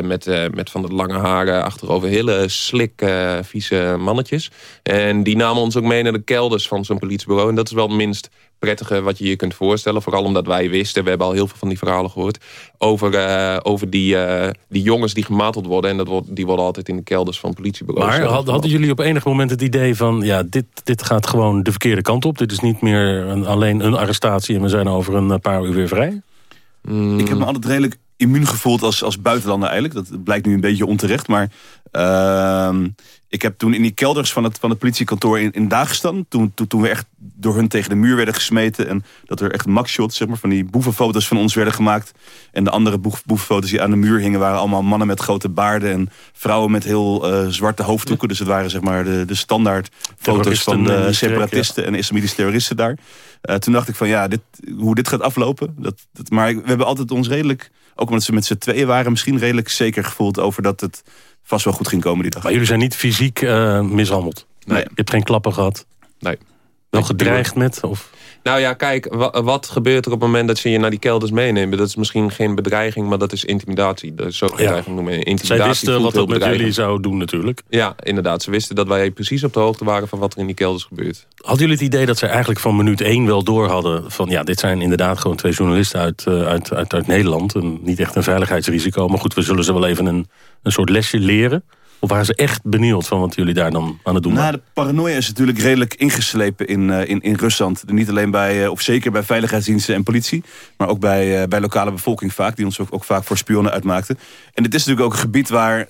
met, met van de lange haren achterover. Hele slik, vieze mannetjes. En die namen ons ook mee naar de kelders van zo'n politiebureau. En dat is wel het minst prettige wat je je kunt voorstellen. Vooral omdat wij wisten, we hebben al heel veel van die verhalen gehoord... over, uh, over die, uh, die jongens die gemarteld worden. En dat wordt, die worden altijd in de kelders van politiebureaus. Maar hadden, hadden jullie op enig moment het idee van... ja, dit, dit gaat gewoon de verkeerde kant op. Dit is niet meer een, alleen een arrestatie... en we zijn over een paar uur weer vrij? Mm. Ik heb me altijd redelijk immuun gevoeld als, als buitenlander eigenlijk. Dat blijkt nu een beetje onterecht, maar... Uh, ik heb toen in die kelders van het, van het politiekantoor in, in Dagestan... Toen, toen, toen we echt door hun tegen de muur werden gesmeten... en dat er echt magshots zeg maar, van die boevenfoto's van ons werden gemaakt... en de andere boef, boevenfoto's die aan de muur hingen... waren allemaal mannen met grote baarden... en vrouwen met heel uh, zwarte hoofddoeken. Dus het waren zeg maar de, de standaard foto's van de separatisten... Ja. en islamitische terroristen daar. Uh, toen dacht ik van ja, dit, hoe dit gaat aflopen... Dat, dat, maar we hebben altijd ons redelijk... ook omdat ze met z'n tweeën waren... misschien redelijk zeker gevoeld over dat het vast wel goed ging komen die dag. Maar jullie zijn niet fysiek uh, mishandeld? Nee. Je hebt geen klappen gehad? Nee. Wel gedreigd met? Of? Nou ja, kijk, wat gebeurt er op het moment dat ze je naar die kelders meenemen? Dat is misschien geen bedreiging, maar dat is intimidatie. Dat is zo bedreiging ja. noemen. Intimidatie Zij wisten wat dat met jullie zou doen natuurlijk. Ja, inderdaad. Ze wisten dat wij precies op de hoogte waren van wat er in die kelders gebeurt. Hadden jullie het idee dat ze eigenlijk van minuut één wel door hadden... van ja, dit zijn inderdaad gewoon twee journalisten uit, eh, uit, uit, uit Nederland. En niet echt een veiligheidsrisico. Maar goed, we zullen ze wel even een, een soort lesje leren... Of waren ze echt benieuwd van wat jullie daar dan aan het doen nou, De paranoia is natuurlijk redelijk ingeslepen in, uh, in, in Rusland. Niet alleen bij, uh, of zeker bij veiligheidsdiensten en politie... maar ook bij, uh, bij lokale bevolking vaak, die ons ook, ook, vaak voor spionnen uitmaakten. En het is natuurlijk ook een gebied waar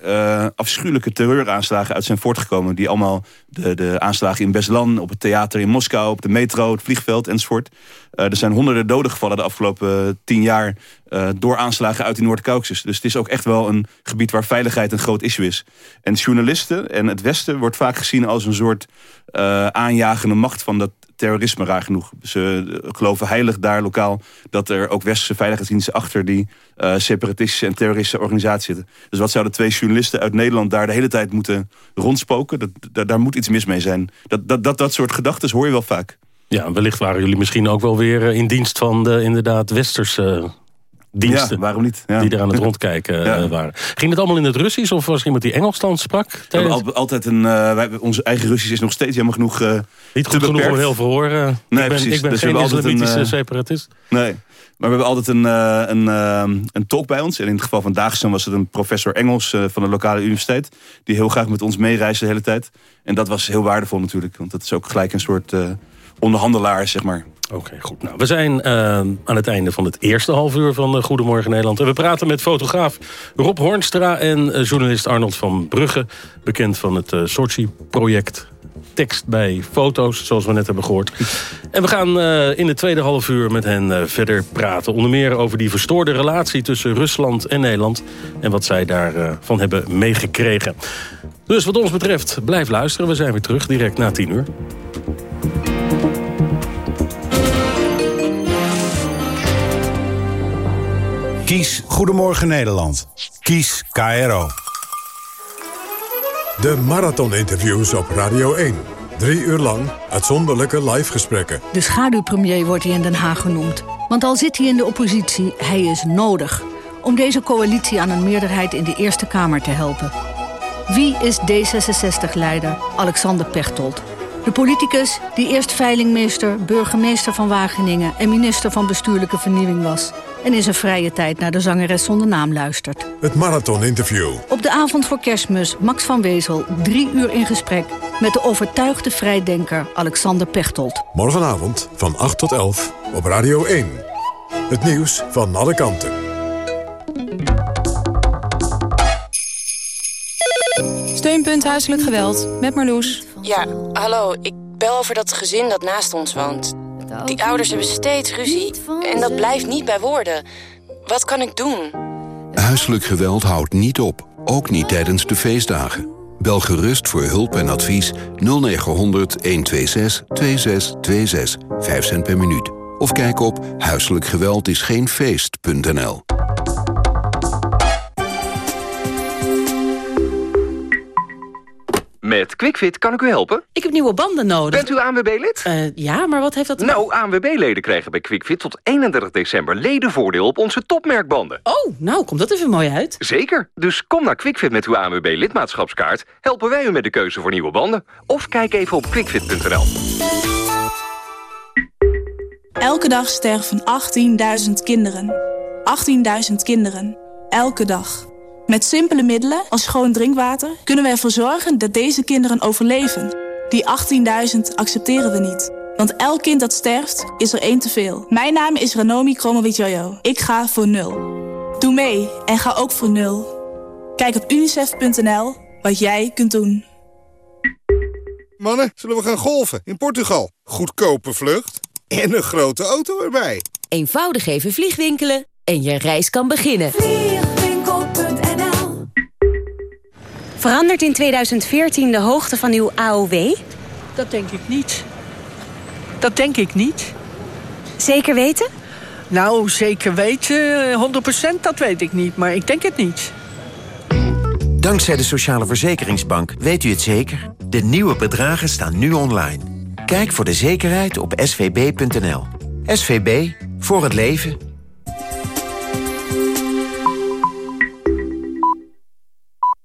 afschuwelijke terreuraanslagen uit zijn voortgekomen... die allemaal de, de aanslagen in Beslan, op het theater in Moskou... op de metro, het vliegveld enzovoort... Er zijn honderden doden gevallen de afgelopen tien jaar... Uh, door aanslagen uit die Noord-Caucasus. Dus het is ook echt wel een gebied waar veiligheid een groot issue is. En journalisten en het Westen wordt vaak gezien als een soort uh, aanjagende macht van dat terrorisme, raar genoeg. Ze geloven heilig daar lokaal dat er ook westerse veiligheidsdiensten achter die separatistische en terroristische organisatie zitten. Dus wat zouden twee journalisten uit Nederland daar de hele tijd moeten rondspoken? Dat daar moet iets mis mee zijn. Dat, dat, dat, dat soort gedachten hoor je wel vaak. Ja, wellicht waren jullie misschien ook wel weer in dienst van de inderdaad westerse diensten. Ja, waarom niet? Ja. Die er aan het rondkijken ja. waren. Ging het allemaal in het Russisch of was er iemand die Engels dan sprak? We hebben altijd een, uh, wij, onze eigen Russisch is nog steeds helemaal genoeg uh, Niet goed genoeg voor heel veel horen. Nee, ik ben, precies. Ik ben dus geen islamitische een, separatist. Nee. Maar we hebben altijd een, een, een tolk bij ons. En in het geval van Dagestan was het een professor Engels van de lokale universiteit. Die heel graag met ons meereisde de hele tijd. En dat was heel waardevol natuurlijk. Want dat is ook gelijk een soort onderhandelaar, zeg maar. Oké, goed. Nou, we zijn uh, aan het einde van het eerste half uur van uh, Goedemorgen Nederland. En we praten met fotograaf Rob Hornstra en uh, journalist Arnold van Brugge. Bekend van het Sochi-project. Tekst bij foto's, zoals we net hebben gehoord. En we gaan in het tweede half uur met hen verder praten. Onder meer over die verstoorde relatie tussen Rusland en Nederland. En wat zij daarvan hebben meegekregen. Dus wat ons betreft, blijf luisteren. We zijn weer terug direct na tien uur. Kies Goedemorgen Nederland. Kies KRO. De marathoninterviews op Radio 1. Drie uur lang uitzonderlijke live gesprekken. De schaduwpremier wordt hij in Den Haag genoemd. Want al zit hij in de oppositie, hij is nodig... om deze coalitie aan een meerderheid in de Eerste Kamer te helpen. Wie is D66-leider Alexander Pechtold? De politicus die eerst veilingmeester, burgemeester van Wageningen... en minister van Bestuurlijke Vernieuwing was en in zijn vrije tijd naar de zangeres zonder naam luistert. Het Marathon-interview. Op de avond voor kerstmis Max van Wezel drie uur in gesprek... met de overtuigde vrijdenker Alexander Pechtold. Morgenavond van 8 tot 11 op Radio 1. Het nieuws van alle kanten. Steunpunt Huiselijk Geweld, met Marloes. Ja, hallo, ik bel over dat gezin dat naast ons woont. Die ouders hebben steeds ruzie en dat blijft niet bij woorden. Wat kan ik doen? Huiselijk geweld houdt niet op, ook niet tijdens de feestdagen. Bel gerust voor hulp en advies 0900 126 2626, 5 cent per minuut. Of kijk op huiselijkgeweldisgeenfeest.nl Met QuickFit kan ik u helpen? Ik heb nieuwe banden nodig. Bent u ANWB-lid? Uh, ja, maar wat heeft dat... Nou, ANWB-leden krijgen bij QuickFit tot 31 december ledenvoordeel op onze topmerkbanden. Oh, nou, komt dat even mooi uit. Zeker. Dus kom naar QuickFit met uw ANWB-lidmaatschapskaart. Helpen wij u met de keuze voor nieuwe banden. Of kijk even op quickfit.nl. Elke dag sterven 18.000 kinderen. 18.000 kinderen. Elke dag. Met simpele middelen als schoon drinkwater kunnen we ervoor zorgen dat deze kinderen overleven. Die 18.000 accepteren we niet. Want elk kind dat sterft, is er één te veel. Mijn naam is Ranomi Kromowidjojo. Ik ga voor nul. Doe mee en ga ook voor nul. Kijk op unicef.nl wat jij kunt doen. Mannen, zullen we gaan golven in Portugal? Goedkope vlucht en een grote auto erbij. Eenvoudig even vliegwinkelen en je reis kan beginnen. Verandert in 2014 de hoogte van uw AOW? Dat denk ik niet. Dat denk ik niet. Zeker weten? Nou, zeker weten, 100% dat weet ik niet, maar ik denk het niet. Dankzij de Sociale Verzekeringsbank weet u het zeker. De nieuwe bedragen staan nu online. Kijk voor de zekerheid op svb.nl. SVB, voor het leven.